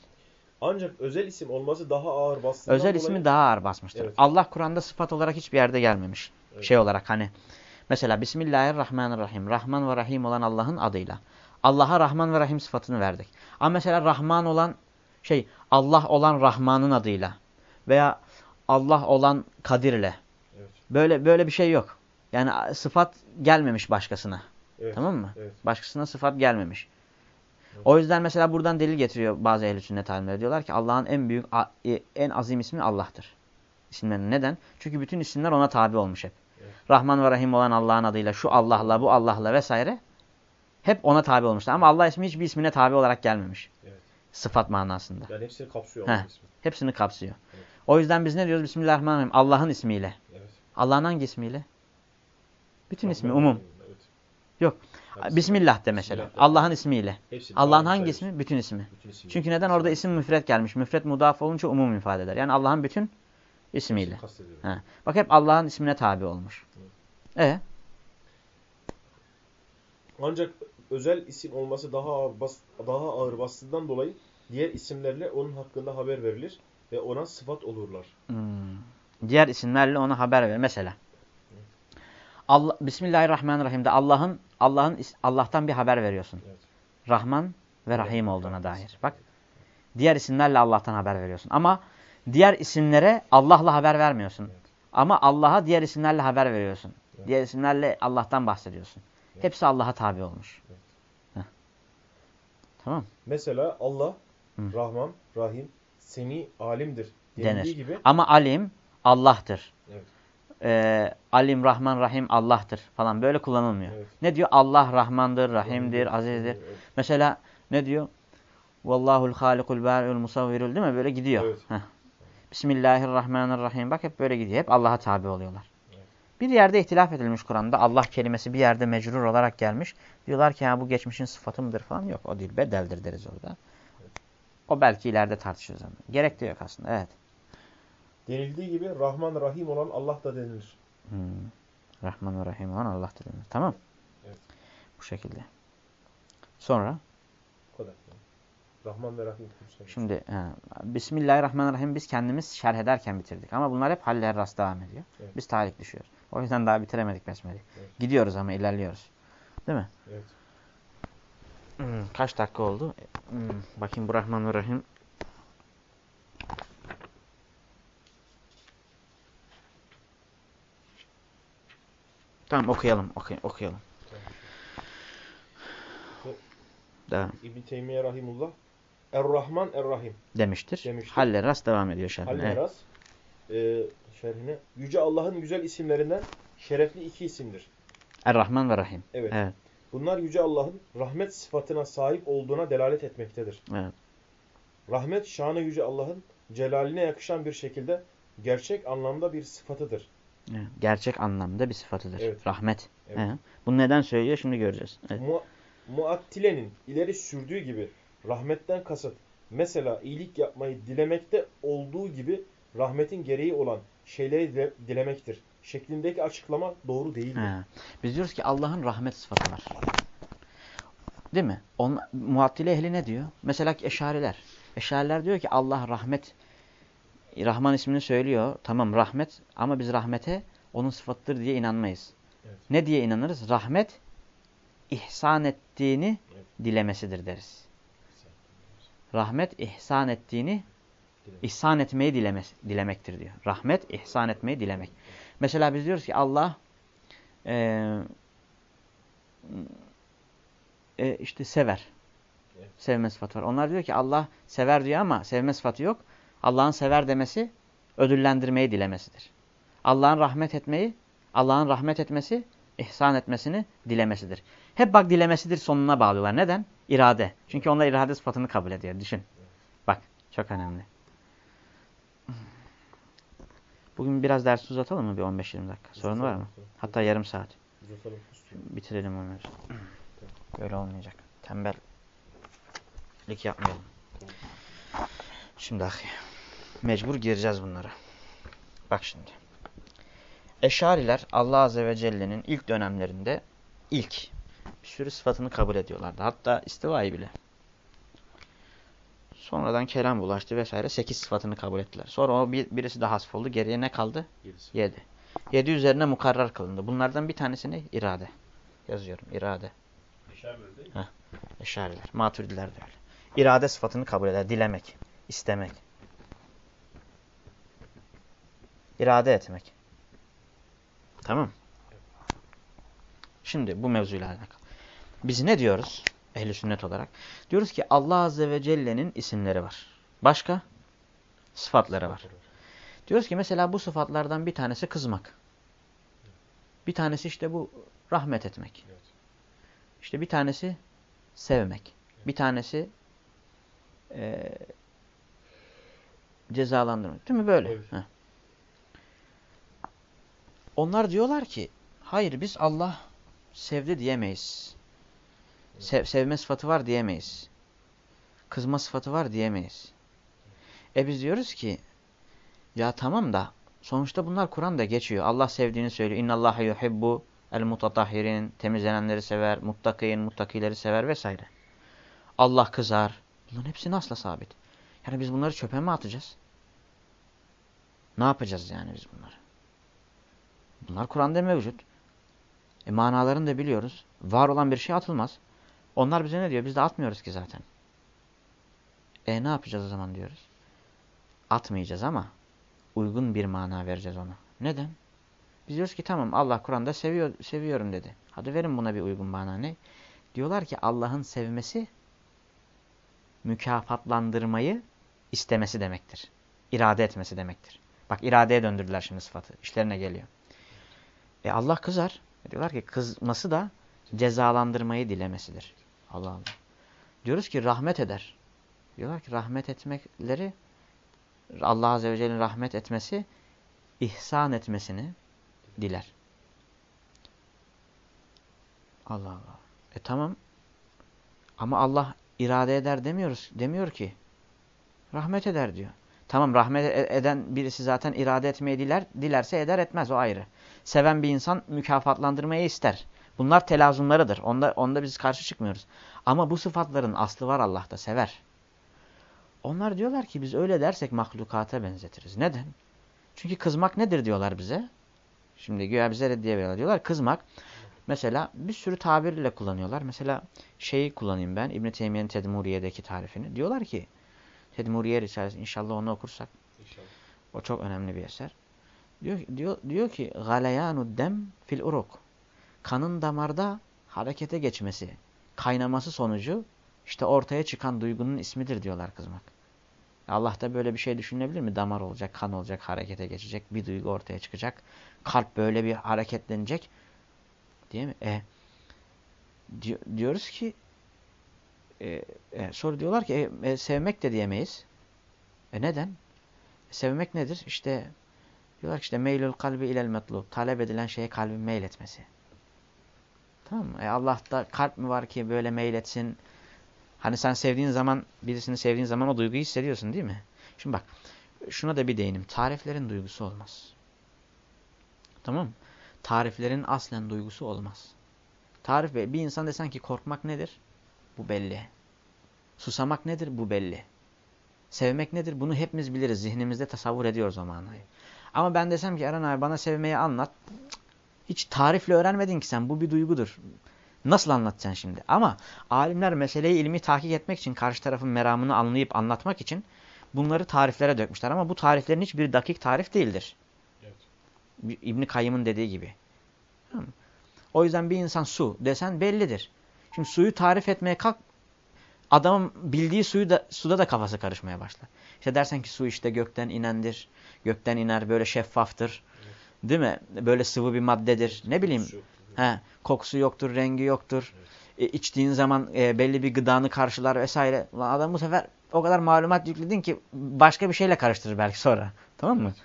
Ancak özel isim olması daha ağır bastığından Özel dolayı ismi daha ağır basmıştır. Evet. Allah Kur'an'da sıfat olarak hiçbir yerde gelmemiş. Evet. Şey olarak hani mesela Bismillahirrahmanirrahim. Rahman ve Rahim olan Allah'ın adıyla. Allah'a Rahman ve Rahim sıfatını verdik. Ama mesela Rahman olan şey Allah olan Rahman'ın adıyla veya Allah olan Kadir'le. Evet. Böyle böyle bir şey yok. Yani sıfat gelmemiş başkasına. Evet. Tamam mı? Evet. Başkasına sıfat gelmemiş. O yüzden mesela buradan delil getiriyor bazı ehl-i sünnet alimleri. Diyorlar ki Allah'ın en büyük, e, en azim ismi Allah'tır. İsimlerin neden? Çünkü bütün isimler ona tabi olmuş hep. Evet. Rahman ve Rahim olan Allah'ın adıyla, şu Allah'la, bu Allah'la vesaire hep ona tabi olmuşlar. Ama Allah ismi hiçbir ismine tabi olarak gelmemiş. Evet. Sıfat manasında. Yani hepsini kapsıyor Heh. İsmi. Hepsini kapsıyor. Evet. O yüzden biz ne diyoruz? Bismillahirrahmanirrahim. Allah'ın ismiyle. Evet. Allah'ın hangi ismiyle? Bütün ismi, Rahman, umum. Rahim, Evet. Yok. Hepsi- Bismillah de mesela. Allah'ın ismiyle. Allah'ın hangi sayılır. ismi? Bütün ismi. Bütün isimleri. Çünkü neden orada isim müfret gelmiş? Müfret mudaf olunca umum ifade eder. Yani Allah'ın bütün ismiyle. Ha. Bak hep Allah'ın ismine tabi olmuş. E Ancak özel isim olması daha ağır, bas, daha ağır bastığından dolayı diğer isimlerle onun hakkında haber verilir ve ona sıfat olurlar. hmm. diğer isimlerle ona haber ver. Mesela Allah Bismillahirrahmanirrahim'de Allah'ın Allah'ın Allah'tan bir haber veriyorsun. Evet. Rahman ve Evet, Rahim olduğuna dair. Bak diğer isimlerle Allah'tan haber veriyorsun. Ama diğer isimlere Allah'la haber vermiyorsun. Evet. Ama Allah'a diğer isimlerle haber veriyorsun. Evet. Diğer isimlerle Allah'tan bahsediyorsun. Evet. Hepsi Allah'a tabi olmuş. Evet. Heh. Tamam. Mesela Allah, Hı. Rahman, Rahim, Semi, Alimdir Denir. denildiği gibi Ama alim Allah'tır. Evet. Ee, alim, Rahman, Rahim Allah'tır falan böyle kullanılmıyor. Evet. Ne diyor? Allah Rahmandır, Rahimdir, Azizdir. Evet. Mesela ne diyor? Vallahul halikul bari'ul musavvirul değil mi? Böyle gidiyor. Evet. Heh. Bismillahirrahmanirrahim. Bak hep böyle gidiyor. Hep Allah'a tabi oluyorlar. Evet. Bir yerde ihtilaf edilmiş Kur'an'da. Allah kelimesi bir yerde mecrur olarak gelmiş. Diyorlar ki ya bu geçmişin sıfatı mıdır falan. Yok o değil. Bedeldir deriz orada. O belki ileride tartışırız. Gerek de yok aslında. Evet. Denildiği gibi Rahman, Rahim olan Allah da denilir. Hmm. Rahman ve Rahim olan Allah'tır. denir. Tamam. Evet. Bu şekilde. Sonra Bu kadar. Rahman ve Rahim. şimdi he, Bismillahirrahmanirrahim biz kendimiz şerh ederken bitirdik. Ama bunlar hep haller rast devam ediyor. Evet. Biz talik düşüyoruz. O yüzden daha bitiremedik Besmele'yi. Evet. Gidiyoruz ama ilerliyoruz. Değil mi? Evet. Hmm, kaç dakika oldu? Hmm, bakayım bu Rahman ve Rahim. Tamam okuyalım. Oku okuyalım. Tamam. Devam. İbn Teymiye Rahimullah Er-Rahman Er-Rahim demiştir. Demiştir. Halle rast devam ediyor şerhine. Evet. Halleras e, şerhine. Yüce Allah'ın güzel isimlerinden şerefli iki isimdir. Er-Rahman ve Rahim. Evet. Evet. Bunlar Yüce Allah'ın rahmet sıfatına sahip olduğuna delalet etmektedir. evet. Rahmet şanı Yüce Allah'ın celaline yakışan bir şekilde gerçek anlamda bir sıfatıdır. Evet. Gerçek anlamda bir sıfatıdır. Evet. Rahmet. Evet. Evet. Bunu neden söylüyor şimdi göreceğiz. Evet. Mu Muattile'nin ileri sürdüğü gibi rahmetten kasıt mesela iyilik yapmayı dilemekte olduğu gibi rahmetin gereği olan şeyleri dile- dilemektir. Şeklindeki açıklama doğru değildir. He. Biz diyoruz ki Allah'ın rahmet sıfatı var. Değil mi? On, muattile ehli ne diyor? Mesela eşariler. Eşariler diyor ki Allah rahmet, Rahman ismini söylüyor. Tamam rahmet ama biz rahmete onun sıfatıdır diye inanmayız. Evet. Ne diye inanırız? Rahmet ihsan ettiğini Evet. dilemesidir deriz. Rahmet ihsan ettiğini Dilemek. ihsan etmeyi dilemes, dilemektir diyor. Rahmet ihsan etmeyi dilemek. Mesela biz diyoruz ki Allah eee e, işte sever. Evet. Sevme sıfatı var. Onlar diyor ki Allah sever diyor ama sevme sıfatı yok. Allah'ın sever demesi ödüllendirmeyi dilemesidir. Allah'ın rahmet etmeyi, Allah'ın rahmet etmesi, ihsan etmesini dilemesidir. Hep bak dilemesidir sonuna bağlıyorlar. Neden? İrade. Çünkü onlar irade sıfatını kabul ediyor. Düşün. Bak çok önemli. Bugün biraz dersi uzatalım mı bir 15-20 dakika? Sorun var mı? Hatta yarım saat. Bitirelim onları. Böyle olmayacak. Tembellik yapmayalım. Şimdi ahi. Mecbur gireceğiz bunlara. Bak şimdi. Eşariler Allah Azze ve Celle'nin ilk dönemlerinde ilk bir sürü sıfatını kabul ediyorlardı. Hatta istivayı bile. Sonradan kelam bulaştı vesaire. Sekiz sıfatını kabul ettiler. Sonra o bir, birisi daha hasf oldu. Geriye ne kaldı? Gerisi. Yedi. Yedi üzerine mukarrar kılındı. Bunlardan bir tanesi ne? İrade. Yazıyorum. İrade. Eşariler değil mi? Eşariler. Maturidiler de öyle. İrade sıfatını kabul eder. Dilemek. istemek. İrade etmek. Tamam. Şimdi bu mevzuyla alakalı. Biz ne diyoruz? Ehli sünnet olarak. Diyoruz ki Allah Azze ve Celle'nin isimleri var. Başka? Sıfatları var. Diyoruz ki mesela bu sıfatlardan bir tanesi kızmak. Bir tanesi işte bu rahmet etmek. İşte bir tanesi sevmek. Bir tanesi eee cezalandırmak. Değil mi böyle? Evet. Heh. Onlar diyorlar ki hayır biz Allah sevdi diyemeyiz. Sev, sevme sıfatı var diyemeyiz. Kızma sıfatı var diyemeyiz. E biz diyoruz ki ya tamam da sonuçta bunlar Kur'an'da geçiyor. Allah sevdiğini söylüyor. İnnallâhe yuhibbu el mutatahhirin temizlenenleri sever, muttakiyin muttakileri sever vesaire. Allah kızar. Bunların hepsi nasla sabit. Yani biz bunları çöpe mi atacağız? Ne yapacağız yani biz bunları? Bunlar Kur'an'da mevcut. E manalarını da biliyoruz. Var olan bir şey atılmaz. Onlar bize ne diyor? Biz de atmıyoruz ki zaten. E ne yapacağız o zaman diyoruz? Atmayacağız ama uygun bir mana vereceğiz ona. Neden? Biz diyoruz ki tamam Allah Kur'an'da seviyor, seviyorum dedi. Hadi verin buna bir uygun mana ne? Diyorlar ki Allah'ın sevmesi mükafatlandırmayı istemesi demektir. İrade etmesi demektir. Bak iradeye döndürdüler şimdi sıfatı. İşlerine geliyor. E Allah kızar. E diyorlar ki kızması da cezalandırmayı dilemesidir. Allah Allah. Diyoruz ki rahmet eder. Diyorlar ki rahmet etmekleri Allah Azze ve Celle'nin rahmet etmesi ihsan etmesini diler. Allah Allah. E tamam. Ama Allah irade eder demiyoruz. Demiyor ki. Rahmet eder diyor. Tamam rahmet e- eden birisi zaten irade etmeyi diler. Dilerse eder etmez o ayrı. Seven bir insan mükafatlandırmayı ister. Bunlar telazumlarıdır. Onda, onda biz karşı çıkmıyoruz. Ama bu sıfatların aslı var Allah'ta. Sever. Onlar diyorlar ki biz öyle dersek mahlukata benzetiriz. Neden? Çünkü kızmak nedir diyorlar bize. Şimdi güya bize reddiye veriyorlar. Diyorlar kızmak mesela bir sürü tabirle kullanıyorlar. Mesela şeyi kullanayım ben İbn-i Teymiye'nin Tedmuriye'deki tarifini. Diyorlar ki Tedmuriye Risalesi inşallah onu okursak İnşallah. o çok önemli bir eser. Diyor, diyor, diyor ki galeyanu dem fil uruk. Kanın damarda harekete geçmesi, kaynaması sonucu işte ortaya çıkan duygunun ismidir diyorlar kızmak. Allah'ta böyle bir şey düşünülebilir mi? Damar olacak, kan olacak, harekete geçecek, bir duygu ortaya çıkacak. Kalp böyle bir hareketlenecek. Değil mi? E, di diyoruz ki e, e, sonra diyorlar ki e, e, sevmek de diyemeyiz. E neden? Sevmek nedir? İşte diyorlar ki işte meylül kalbi ilel metlub. Talep edilen şeye kalbin meyletmesi. Tamam mı? E Allah'ta kalp mi var ki böyle meyletsin? Hani sen sevdiğin zaman, birisini sevdiğin zaman o duyguyu hissediyorsun değil mi? Şimdi bak, şuna da bir değinim. Tariflerin duygusu olmaz. Tamam? Tariflerin aslen duygusu olmaz. Tarif bir insan desen ki korkmak nedir? Bu belli. Susamak nedir? Bu belli. Sevmek nedir? Bunu hepimiz biliriz. Zihnimizde tasavvur ediyoruz o manayı. Ama ben desem ki Eren abi bana sevmeyi anlat. Hiç tarifle öğrenmedin ki sen. Bu bir duygudur. Nasıl anlatacaksın şimdi? Ama alimler meseleyi ilmi tahkik etmek için, karşı tarafın meramını anlayıp anlatmak için bunları tariflere dökmüşler. Ama bu tariflerin hiçbir dakik tarif değildir. Evet. İbn-i Kayyım'ın dediği gibi. O yüzden bir insan su desen bellidir. Şimdi suyu tarif etmeye kalk, adamın bildiği suyu da, suda da kafası karışmaya başlar. İşte dersen ki su işte gökten inendir, gökten iner böyle şeffaftır. Evet. Değil mi? Böyle sıvı bir maddedir. Ne bileyim. He, kokusu yoktur, rengi yoktur. Evet. E, içtiğin zaman e, belli bir gıdanı karşılar vesaire. Ulan adam bu sefer o kadar malumat yükledin ki başka bir şeyle karıştırır belki sonra. Tamam mı? Evet.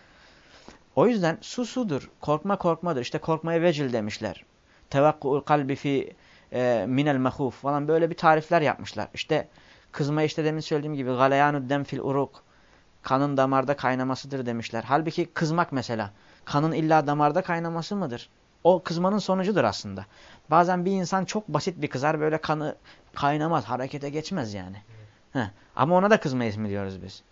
O yüzden su sudur. Korkma korkmadır. İşte korkmaya vecil demişler. Tevakku'ul kalbi fi e, minel mehuf falan böyle bir tarifler yapmışlar. İşte kızma işte demin söylediğim gibi galeyanu dem fil uruk kanın damarda kaynamasıdır demişler. Halbuki kızmak mesela kanın illa damarda kaynaması mıdır? O kızmanın sonucudur aslında. Bazen bir insan çok basit bir kızar böyle kanı kaynamaz, harekete geçmez yani. Heh. Ama ona da kızma ismi diyoruz biz.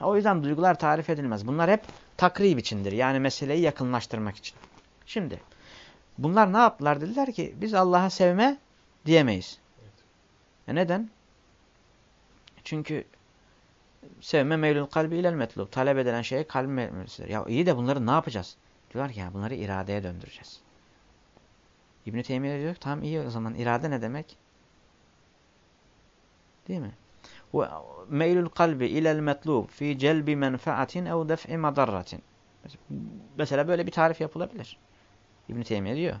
O yüzden duygular tarif edilmez. Bunlar hep takrib içindir. Yani meseleyi yakınlaştırmak için. Şimdi bunlar ne yaptılar? Dediler ki biz Allah'a sevme diyemeyiz. Evet. E neden? Çünkü sevme meylül kalbi ilel metlub. Talep edilen şeye kalbi meylülmesidir. Ya iyi de bunları ne yapacağız? Diyorlar ki ya bunları iradeye döndüreceğiz. İbn-i Teymiye diyor tamam iyi o zaman irade ne demek? Değil mi? Meylül kalbi ilel metlub fi celbi menfaatin ev def'i madarratin. Mesela böyle bir tarif yapılabilir. İbn-i Teymiye diyor.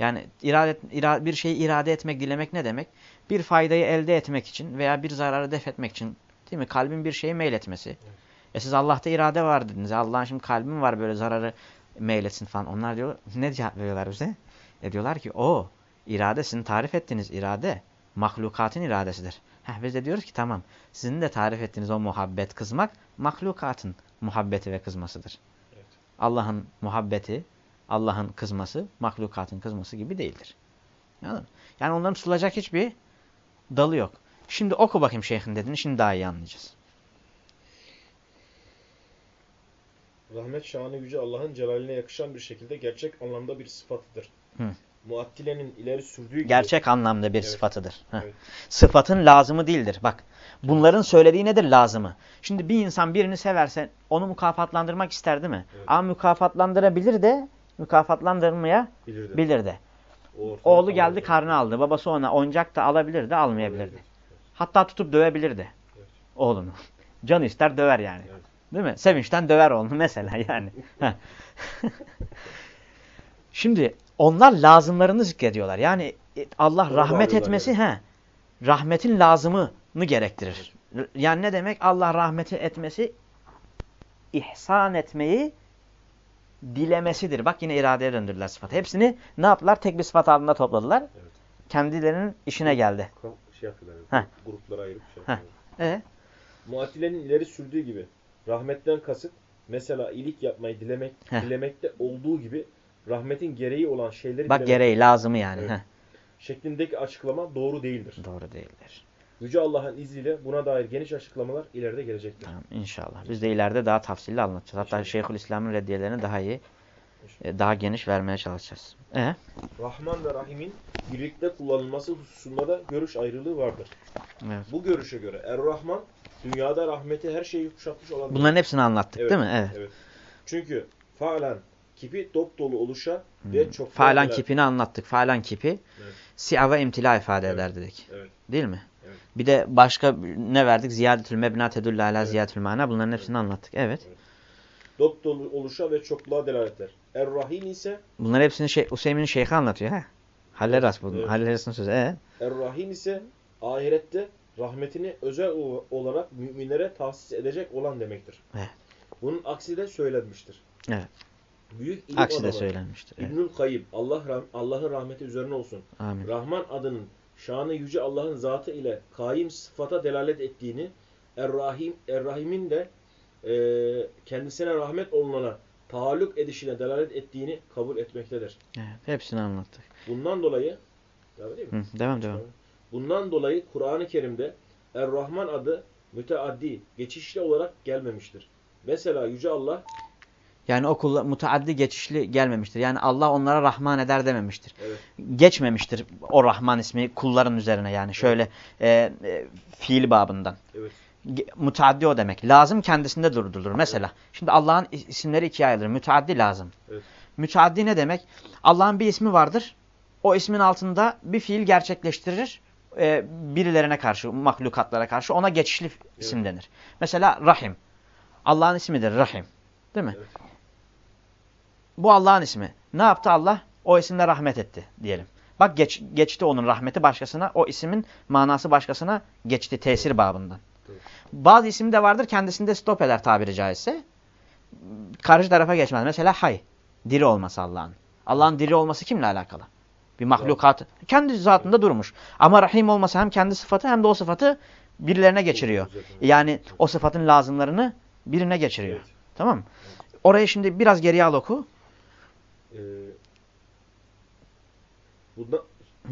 Yani irade, irade, bir şeyi irade etmek, dilemek ne demek? Bir faydayı elde etmek için veya bir zararı def etmek için değil mi? Kalbin bir şeye meyletmesi. Evet. E siz Allah'ta irade var dediniz. Allah'ın şimdi kalbim var böyle zararı meyletsin falan. Onlar diyor ne cevap veriyorlar bize? E diyorlar ki o irade sizin tarif ettiğiniz irade mahlukatın iradesidir. Heh, biz de diyoruz ki tamam sizin de tarif ettiğiniz o muhabbet kızmak mahlukatın muhabbeti ve kızmasıdır. Evet. Allah'ın muhabbeti Allah'ın kızması mahlukatın kızması gibi değildir. Anladın Yani onların tutulacak hiçbir dalı yok. Şimdi oku bakayım şeyhin dediğini şimdi daha iyi anlayacağız. Rahmet şanı yüce Allah'ın celaline yakışan bir şekilde gerçek anlamda bir sıfatıdır. Hı. Muattile'nin ileri sürdüğü gibi. Gerçek anlamda bir evet. sıfatıdır. Evet. Sıfatın lazımı değildir. Bak bunların söylediği nedir lazımı? Şimdi bir insan birini severse onu mükafatlandırmak ister değil mi? Evet. Ama mükafatlandırabilir de mükafatlandırmaya bilir de. Bilir de. Oğlu geldi alabilir. karnı aldı. Babası ona oyuncak da alabilir de almayabilirdi. Evet. Hatta tutup dövebilirdi evet. oğlunu. Can ister döver yani. Evet. Değil mi? Sevinçten döver oğlunu mesela yani. Şimdi onlar lazımlarını zikrediyorlar. Yani e, Allah Onu rahmet etmesi yani. he, rahmetin lazımını gerektirir. Yani ne demek? Allah rahmeti etmesi ihsan etmeyi dilemesidir. Bak yine iradeye döndürdüler sıfatı. Hepsini ne yaptılar? Tek bir sıfat altında topladılar. Evet. Kendilerinin işine geldi. Şey yapıyorlar. Gruplara ayırıp şey yapıyorlar. E? Muatilerin ileri sürdüğü gibi rahmetten kasıt mesela iyilik yapmayı dilemek, Heh. dilemekte olduğu gibi rahmetin gereği olan şeyleri Bak gereği lazımı yani. Evet. Şeklindeki açıklama doğru değildir. Doğru değildir. Yüce Allah'ın izniyle buna dair geniş açıklamalar ileride gelecektir. Tamam inşallah. Biz de ileride daha tafsilli anlatacağız. Hatta Şeyhül İslam'ın reddiyelerini daha iyi, inşallah. daha geniş vermeye çalışacağız. Ee? Rahman ve Rahim'in birlikte kullanılması hususunda da görüş ayrılığı vardır. Evet. Bu görüşe göre Er-Rahman dünyada rahmeti her şeyi kuşatmış olan... Bunların hepsini anlattık evet, değil mi? Evet. evet. Çünkü faalen kipi dop dolu oluşa hmm. ve çok... Falan kipini anlattık. Falan kipi evet. siyah ve imtila ifade evet. eder dedik. Evet. Değil mi? Evet. Bir de başka ne verdik? Ziyadetül mebna tedullu ala ziyadetül mana. Bunların hepsini anlattık. Evet. Dop dolu oluşa ve çokluğa delaletler. Er-Rahim ise Bunların hepsini şey, Hüseyin'in şeyhi anlatıyor. He. Halleras bu. Evet. Halleras'ın sözü. Evet. Er-Rahim ise ahirette rahmetini özel olarak müminlere tahsis edecek olan demektir. Evet. Bunun aksi de söylenmiştir. Evet. Büyük ilim Aksi de söylenmiştir. Evet. İbnül Kayyim Allah rah- Allah'ın rahmeti üzerine olsun. Amin. Rahman adının şanı yüce Allah'ın zatı ile kaim sıfata delalet ettiğini Er-Rahim Er-Rahim'in de e, kendisine rahmet olunana taalluk edişine delalet ettiğini kabul etmektedir. Evet. Hepsini anlattık. Bundan dolayı devam edeyim mi? Hı, devam devam. Bundan dolayı Kur'an-ı Kerim'de Er-Rahman adı müteaddi, geçişli olarak gelmemiştir. Mesela Yüce Allah Yani o kulla, mutaaddi geçişli gelmemiştir. Yani Allah onlara Rahman eder dememiştir. evet, Geçmemiştir o Rahman ismi kulların üzerine yani. Şöyle e, e, fiil babından. evet, Mutaaddi o demek. Lazım kendisinde durdurulur. Mesela şimdi Allah'ın is- isimleri ikiye ayrılır. Müteaddi lazım. Evet. Müteaddi ne demek? Allah'ın bir ismi vardır. O ismin altında bir fiil gerçekleştirir. e, birilerine karşı, mahlukatlara karşı ona geçişli isim denir. Mesela Rahim. Allah'ın ismidir Rahim. Değil mi? Evet. Bu Allah'ın ismi. Ne yaptı Allah? O isimle rahmet etti diyelim. Bak geç, geçti onun rahmeti başkasına. O ismin manası başkasına geçti tesir babından. Bazı isim de vardır kendisinde stop eder tabiri caizse. Karşı tarafa geçmez. Mesela hay. Diri olması Allah'ın. Allah'ın diri olması kimle alakalı? Bir mahlukat. Kendi zatında durmuş. Ama rahim olması hem kendi sıfatı hem de o sıfatı birilerine geçiriyor. Yani o sıfatın lazımlarını birine geçiriyor. Tamam mı? Orayı şimdi biraz geriye al oku. Ee, bundan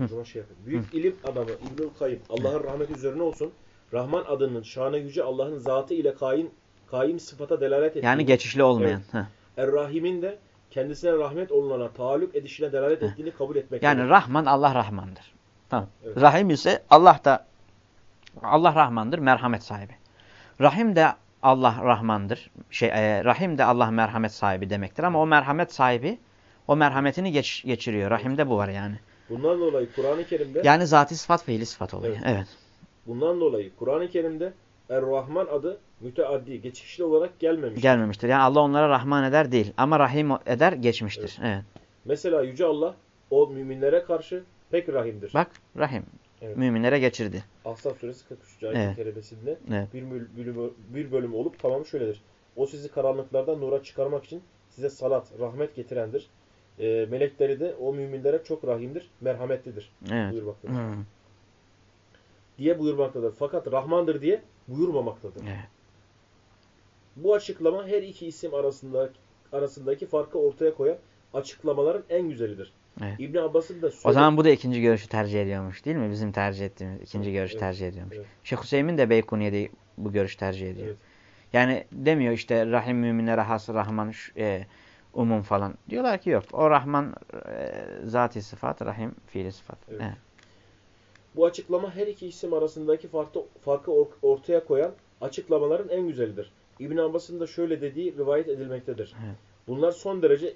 zaman şey yapayım. Büyük ilim adamı İbnül Kayyim Allah'ın rahmeti üzerine olsun. Rahman adının şanı yüce Allah'ın zatı ile kaim kaim sıfata delalet ettiğini. Yani geçişli olmayan. Heh. Er-Rahim'in de kendisine rahmet olunana taalluk edişine delalet ettiğini kabul etmektedir. Yani Rahman Allah Rahmandır. Tamam. Evet. Rahim ise Allah da Allah Rahmandır, merhamet sahibi. Rahim de Allah Rahmandır. Şey, e, Rahim de Allah merhamet sahibi demektir ama o merhamet sahibi o merhametini geç, geçiriyor. Rahimde bu var yani. Bundan dolayı Kur'an-ı Kerim'de Yani zati sıfat fiili sıfat oluyor. Evet. Evet. bundan dolayı Kur'an-ı Kerim'de Er-Rahman adı müteaddi, geçişli olarak gelmemiş. Gelmemiştir. Yani Allah onlara Rahman eder değil ama Rahim eder geçmiştir. Evet. Mesela yüce Allah o müminlere karşı pek rahimdir. Bak Rahim Evet. müminlere geçirdi. Ahzab suresi 43. ayet Evet. kerimesinde Evet. bir, bölümü, bir bölüm olup tamamı şöyledir. O sizi karanlıklardan nura çıkarmak için size salat, rahmet getirendir. Ee, melekleri de o müminlere çok rahimdir, merhametlidir. Evet. Buyurmaktadır. Hmm. Diye buyurmaktadır. Fakat Rahmandır diye buyurmamaktadır. Evet. Bu açıklama her iki isim arasında arasındaki farkı ortaya koyan açıklamaların en güzelidir. Evet. İbn Abbas'ın da O söyle- zaman bu da ikinci görüşü tercih ediyormuş değil mi? Bizim tercih ettiğimiz ikinci görüşü Evet, tercih ediyormuş. evet. Şeyh Hüseyin de Beykuniye'de bu görüşü tercih ediyor. Evet. Yani demiyor işte Rahim müminlere has Rahman e, umum falan. Diyorlar ki yok. O Rahman e, zati sıfat, Rahim fiili sıfat. Evet. Evet. Bu açıklama her iki isim arasındaki farkı, farkı or- ortaya koyan açıklamaların en güzelidir. İbn Abbas'ın da şöyle dediği rivayet edilmektedir. Evet. Bunlar son derece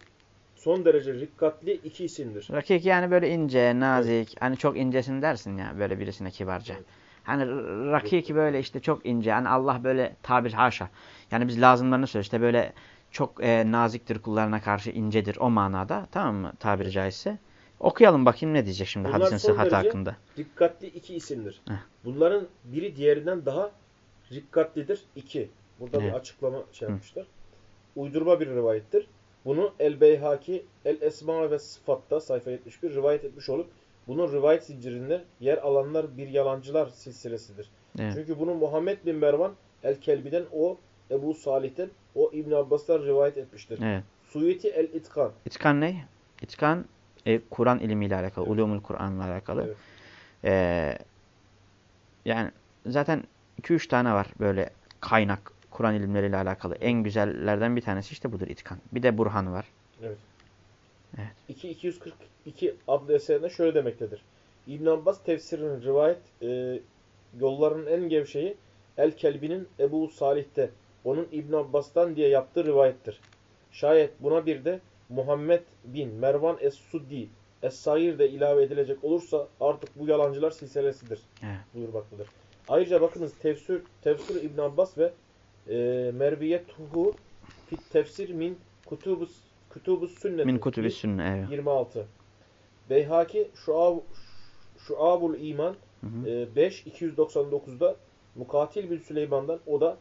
son derece rikkatli iki isimdir. Rakik yani böyle ince, nazik. Hani çok incesin dersin ya böyle birisine kibarca. Evet. Hani rakik böyle işte çok ince. Hani Allah böyle tabir haşa. Yani biz lazımlarını söylüyoruz. İşte böyle çok e, naziktir kullarına karşı incedir o manada. Tamam mı tabiri caizse? Okuyalım bakayım ne diyecek şimdi Bunlar hadisin derece- hakkında. Rikkatli iki isimdir. Heh. Bunların biri diğerinden daha rikkatlidir. İki. Burada Evet. bir açıklama şey Hı. yapmışlar. Uydurma bir rivayettir. Bunu El-Beyhaki El-Esma ve Sıfat'ta sayfa 71 rivayet etmiş olup bunun rivayet zincirinde yer alanlar bir yalancılar silsilesidir. Evet. Çünkü bunu Muhammed bin Mervan El-Kelbi'den o Ebu Salih'ten o İbn Abbas'tan rivayet etmiştir. Evet. Suyuti El-İtkan. İtkan ne? İtkan e, Kur'an ilmiyle alakalı, ulumul Kur'an'la alakalı. Evet. Ee, yani zaten 2-3 tane var böyle kaynak Kur'an ilimleriyle alakalı. En güzellerden bir tanesi işte budur İtkan. Bir de Burhan var. Evet. Evet. 2 242 adlı eserinde şöyle demektedir. İbn Abbas tefsirinin rivayet e, yollarının en gevşeği El Kelbi'nin Ebu Salih'te onun İbn Abbas'tan diye yaptığı rivayettir. Şayet buna bir de Muhammed bin Mervan Es-Suddi Es-Sair de ilave edilecek olursa artık bu yalancılar silsilesidir Evet. buyurmaktadır. Ayrıca bakınız tefsir, tefsir İbn Abbas ve e, Merviyetuhu fit tefsir min kutubus kutubus sünnet. Min kutubis sünne. Evet. 26. Beyhaki Şuab Şuabul İman Hı hı. e, 5 299'da Mukatil bin Süleyman'dan o da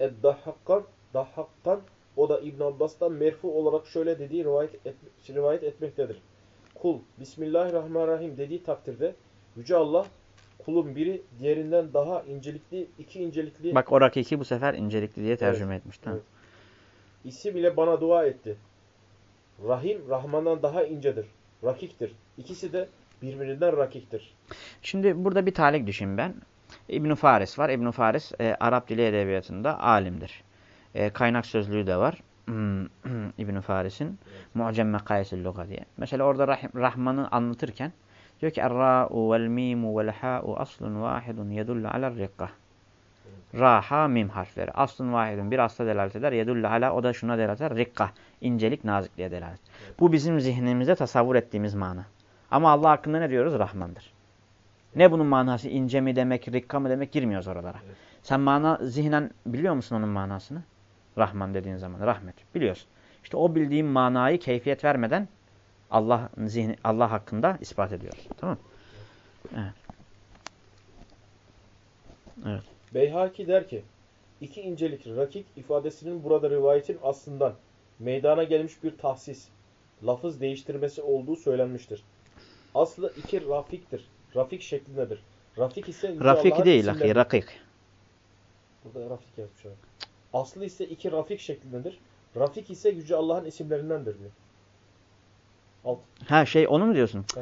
Eddahhakkan Dahhakkan o da İbn Abbas'tan merfu olarak şöyle dediği rivayet, et, rivayet etmektedir. Kul Bismillahirrahmanirrahim dediği takdirde Yüce Allah kulun biri diğerinden daha incelikli, iki incelikli Bak oradaki iki bu sefer incelikli diye tercüme etmiş. Tamam. Evet. isim ile bana dua etti. Rahim, Rahman'dan daha incedir. Rakiktir. İkisi de birbirinden rakiktir. Şimdi burada bir talik düşün ben. İbn Faris var. İbn Faris e, Arap dili edebiyatında alimdir. E, kaynak sözlüğü de var. Hmm, İbn Faris'in Mu'cem Mekayesil Luga diye. Mesela orada Rahim, Rahman'ı anlatırken diyor ki Er-ra'u vel mimu vel ha'u aslun vahidun yedullu alar rikka. Ra, ha, mim harfleri. Aslun vahidun bir asla delalet eder. Yedullu ala o da şuna delalet eder. Rikka. incelik, nazikliğe delalet. Bu bizim zihnimizde tasavvur ettiğimiz mana. Ama Allah hakkında ne diyoruz? Rahmandır. Ne bunun manası? İnce mi demek, rikka mı demek girmiyoruz oralara. Evet. Sen mana zihnen biliyor musun onun manasını? Rahman dediğin zaman rahmet. Biliyorsun. İşte o bildiğin manayı keyfiyet vermeden Allah zihni Allah hakkında ispat ediyoruz. Tamam? Evet. Evet. Beyhaki der ki, iki incelik rakik ifadesinin burada rivayetin aslından meydana gelmiş bir tahsis, lafız değiştirmesi olduğu söylenmiştir. Aslı iki rafiktir. Rafik şeklindedir. Rafik ise Yüce Rafik değil, isimleridir. rakik. Burada rafik yazmış abi. Aslı ise iki rafik şeklindedir. Rafik ise Yüce Allah'ın isimlerindendir diyor. Alt. Ha şey onu mu diyorsun? Hı.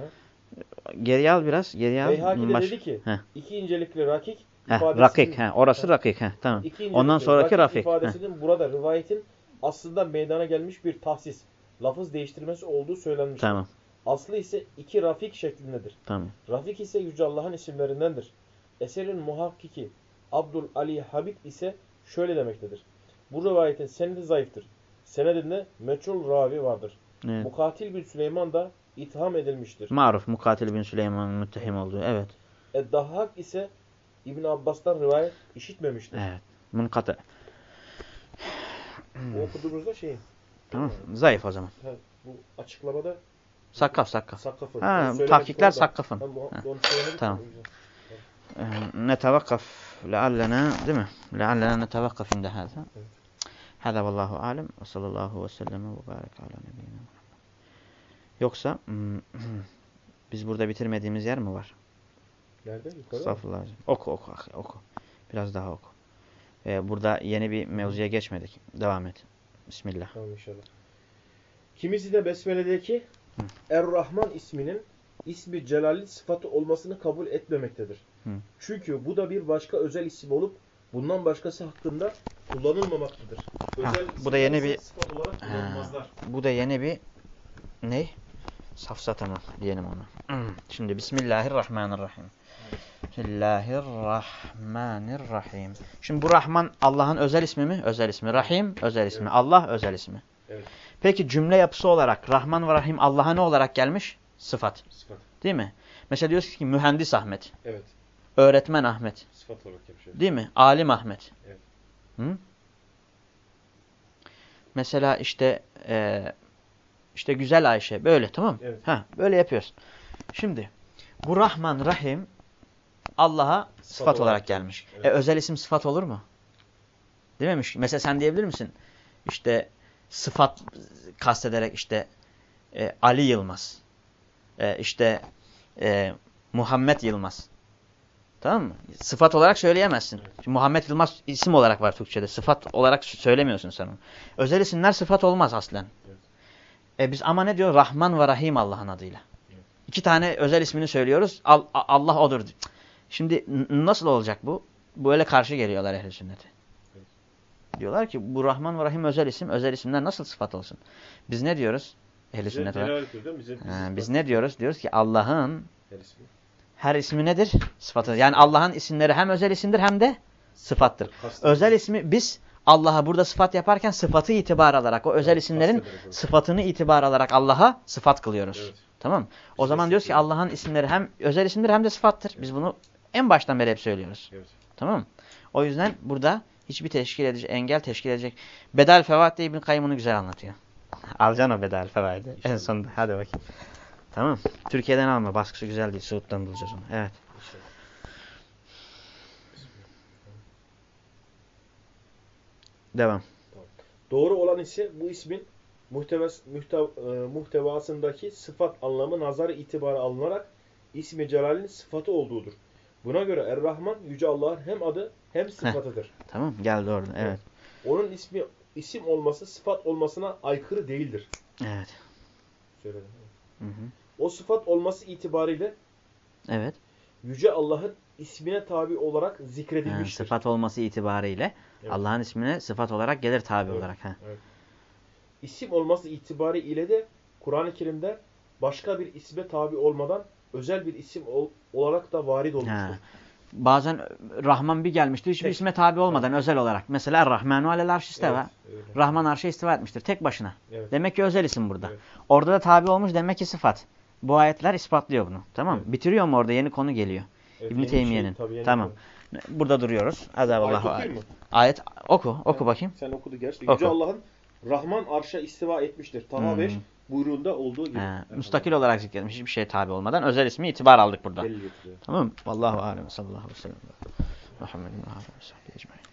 Geriye al biraz. Geriye al. Beyhaki de dedi ki, Heh. iki incelikli rakik Heh, rakik. He, orası rakik. He, tamam. Ondan sonraki rafik. Heh. ifadesinin burada rivayetin aslında meydana gelmiş bir tahsis, lafız değiştirmesi olduğu söylenmiştir. Tamam. Aslı ise iki rafik şeklindedir. Tamam. Rafik ise Yüce Allah'ın isimlerindendir. Eserin muhakkiki Abdul Ali Habib ise şöyle demektedir. Bu rivayetin senedi zayıftır. Senedinde meçhul ravi vardır. Evet. Mukatil bin Süleyman da itham edilmiştir. Maruf Mukatil bin Süleyman'ın müttehim olduğu. Evet. Eddahhak ise İbn Abbas'tan rivayet işitmemiştir. Evet. Munkatı. Bu okuduğumuzda şeyin, Tamam. Zayıf o zaman. ha, bu açıklamada Sakkaf sakkaf. Ha, tahkikler sakkafın. Ha, tamam. Ee, netevakkaf leallena değil mi? Leallena netevakkaf inde hâzâ. Hâzâ vallahu alem ve sallallahu ve sellem ve barek ala nebiyyina Yoksa hmm, biz burada bitirmediğimiz yer mi var? Nerede? Estağfurullah. Oku oku oku. Biraz daha oku. Ee, burada yeni bir mevzuya geçmedik. Devam et. Bismillah. Tamam inşallah. Kimisi de besmeledeki Er-Rahman isminin ismi celalli sıfatı olmasını kabul etmemektedir. Hı. Çünkü bu da bir başka özel isim olup bundan başkası hakkında kullanılmamaktadır. Özel bu da yeni bir- sıfat olarak Ha, kullanılmazlar. bu da yeni bir ne? Safsata mı diyelim onu. Şimdi Bismillahirrahmanirrahim. Bismillahirrahmanirrahim. Şimdi bu Rahman Allah'ın özel ismi mi? Özel ismi. Rahim özel ismi. Evet. Allah özel ismi. Evet. Peki cümle yapısı olarak Rahman ve Rahim Allah'a ne olarak gelmiş? Sıfat. Sıfat. Değil mi? Mesela diyoruz ki mühendis Ahmet, Evet. öğretmen Ahmet, Sıfat olarak yapışıyor. değil mi? Alim Ahmet. Evet. Hı? Mesela işte e, işte güzel Ayşe böyle tamam mı? Evet. Ha, böyle yapıyoruz. Şimdi bu Rahman Rahim Allah'a sıfat, olarak olarak gelmiş. Evet. E, özel isim sıfat olur mu? Mi? Mesela sen diyebilir misin? İşte sıfat kastederek işte e, Ali Yılmaz. E, işte e, Muhammed Yılmaz. Tamam mı? Sıfat olarak söyleyemezsin. Şimdi Muhammed Yılmaz isim olarak var Türkçe'de. Sıfat olarak söylemiyorsun sen onu. Özel isimler sıfat olmaz aslen. E biz ama ne diyor? Rahman ve Rahim Allah'ın adıyla. İki tane özel ismini söylüyoruz. Al- Allah odur. Şimdi nasıl olacak bu? Böyle karşı geliyorlar ehl sünnete. Diyorlar ki bu Rahman ve Rahim özel isim. Özel isimler nasıl sıfat olsun? Biz ne diyoruz? Ehl-i sünnet olarak. biz ne diyoruz? Diyoruz ki Allah'ın Her ismi. her ismi nedir? Sıfatı. Yani Allah'ın isimleri hem özel isimdir hem de sıfattır. Kastediyor. Özel ismi biz Allah'a burada sıfat yaparken sıfatı itibar alarak o özel isimlerin sıfatını itibar alarak Allah'a sıfat kılıyoruz. Evet. Tamam? O zaman diyoruz ki. Allah'ın isimleri hem özel isimdir hem de sıfattır. Biz bunu en baştan beri hep söylüyoruz. Evet. Tamam? O yüzden burada hiçbir teşkil edici, engel teşkil edecek. Bedel Fevaat'te İbn Kayyım bunu güzel anlatıyor. Alacaksın o Bedel Fevaat'i en sonunda. Hadi bakayım. Tamam. Türkiye'den alma. Baskısı güzel değil. Suud'dan bulacağız onu. Evet. Devam. Doğru olan ise bu ismin muhtevas, muhte- e, muhtevasındaki sıfat anlamı nazarı itibara alınarak ismi celalin sıfatı olduğudur. Buna göre Er-Rahman Yüce Allah'ın hem adı hem sıfatıdır. Tamam. Geldi orada. Evet. Onun ismi isim olması sıfat olmasına aykırı değildir. Evet. Söyledim. Hı hı. O sıfat olması itibariyle Evet. Yüce Allah'ın ismine tabi olarak zikredilmiştir. sıfat olması itibariyle Evet. Allah'ın ismine sıfat olarak gelir tabi Evet. olarak. Ha. İsim olması itibariyle de Kur'an-ı Kerim'de başka bir isme tabi olmadan özel bir isim ol- olarak da varid olmuştur. Ha. Bazen Rahman bir gelmiştir hiçbir Tek. isme tabi olmadan özel olarak. Mesela Rahmanu alel arş isteva. Evet. Rahman arşa istiva etmiştir tek başına. Evet. Demek ki özel isim burada. Evet. Orada da tabi olmuş demek ki sıfat. Bu ayetler ispatlıyor bunu. Tamam? Evet. Bitiriyor mu orada yeni konu geliyor. Evet, İbn-i şey, Teymiye'nin. yeni Tamam. bir Burada duruyoruz. Ayet alem. mı? Ayet oku oku bakayım. Sen okudu gerçi. Oku. Yüce Allah'ın Rahman arşa istiva etmiştir. Taha Hmm. 5 buyruğunda olduğu gibi. Ha, müstakil olarak zikretmiş hiçbir şeye tabi olmadan özel ismi itibar aldık burada. Tamam mı? Vallahu alem sallallahu aleyhi ve sellem. Muhammedin ve aleyhi ve ecmaîn.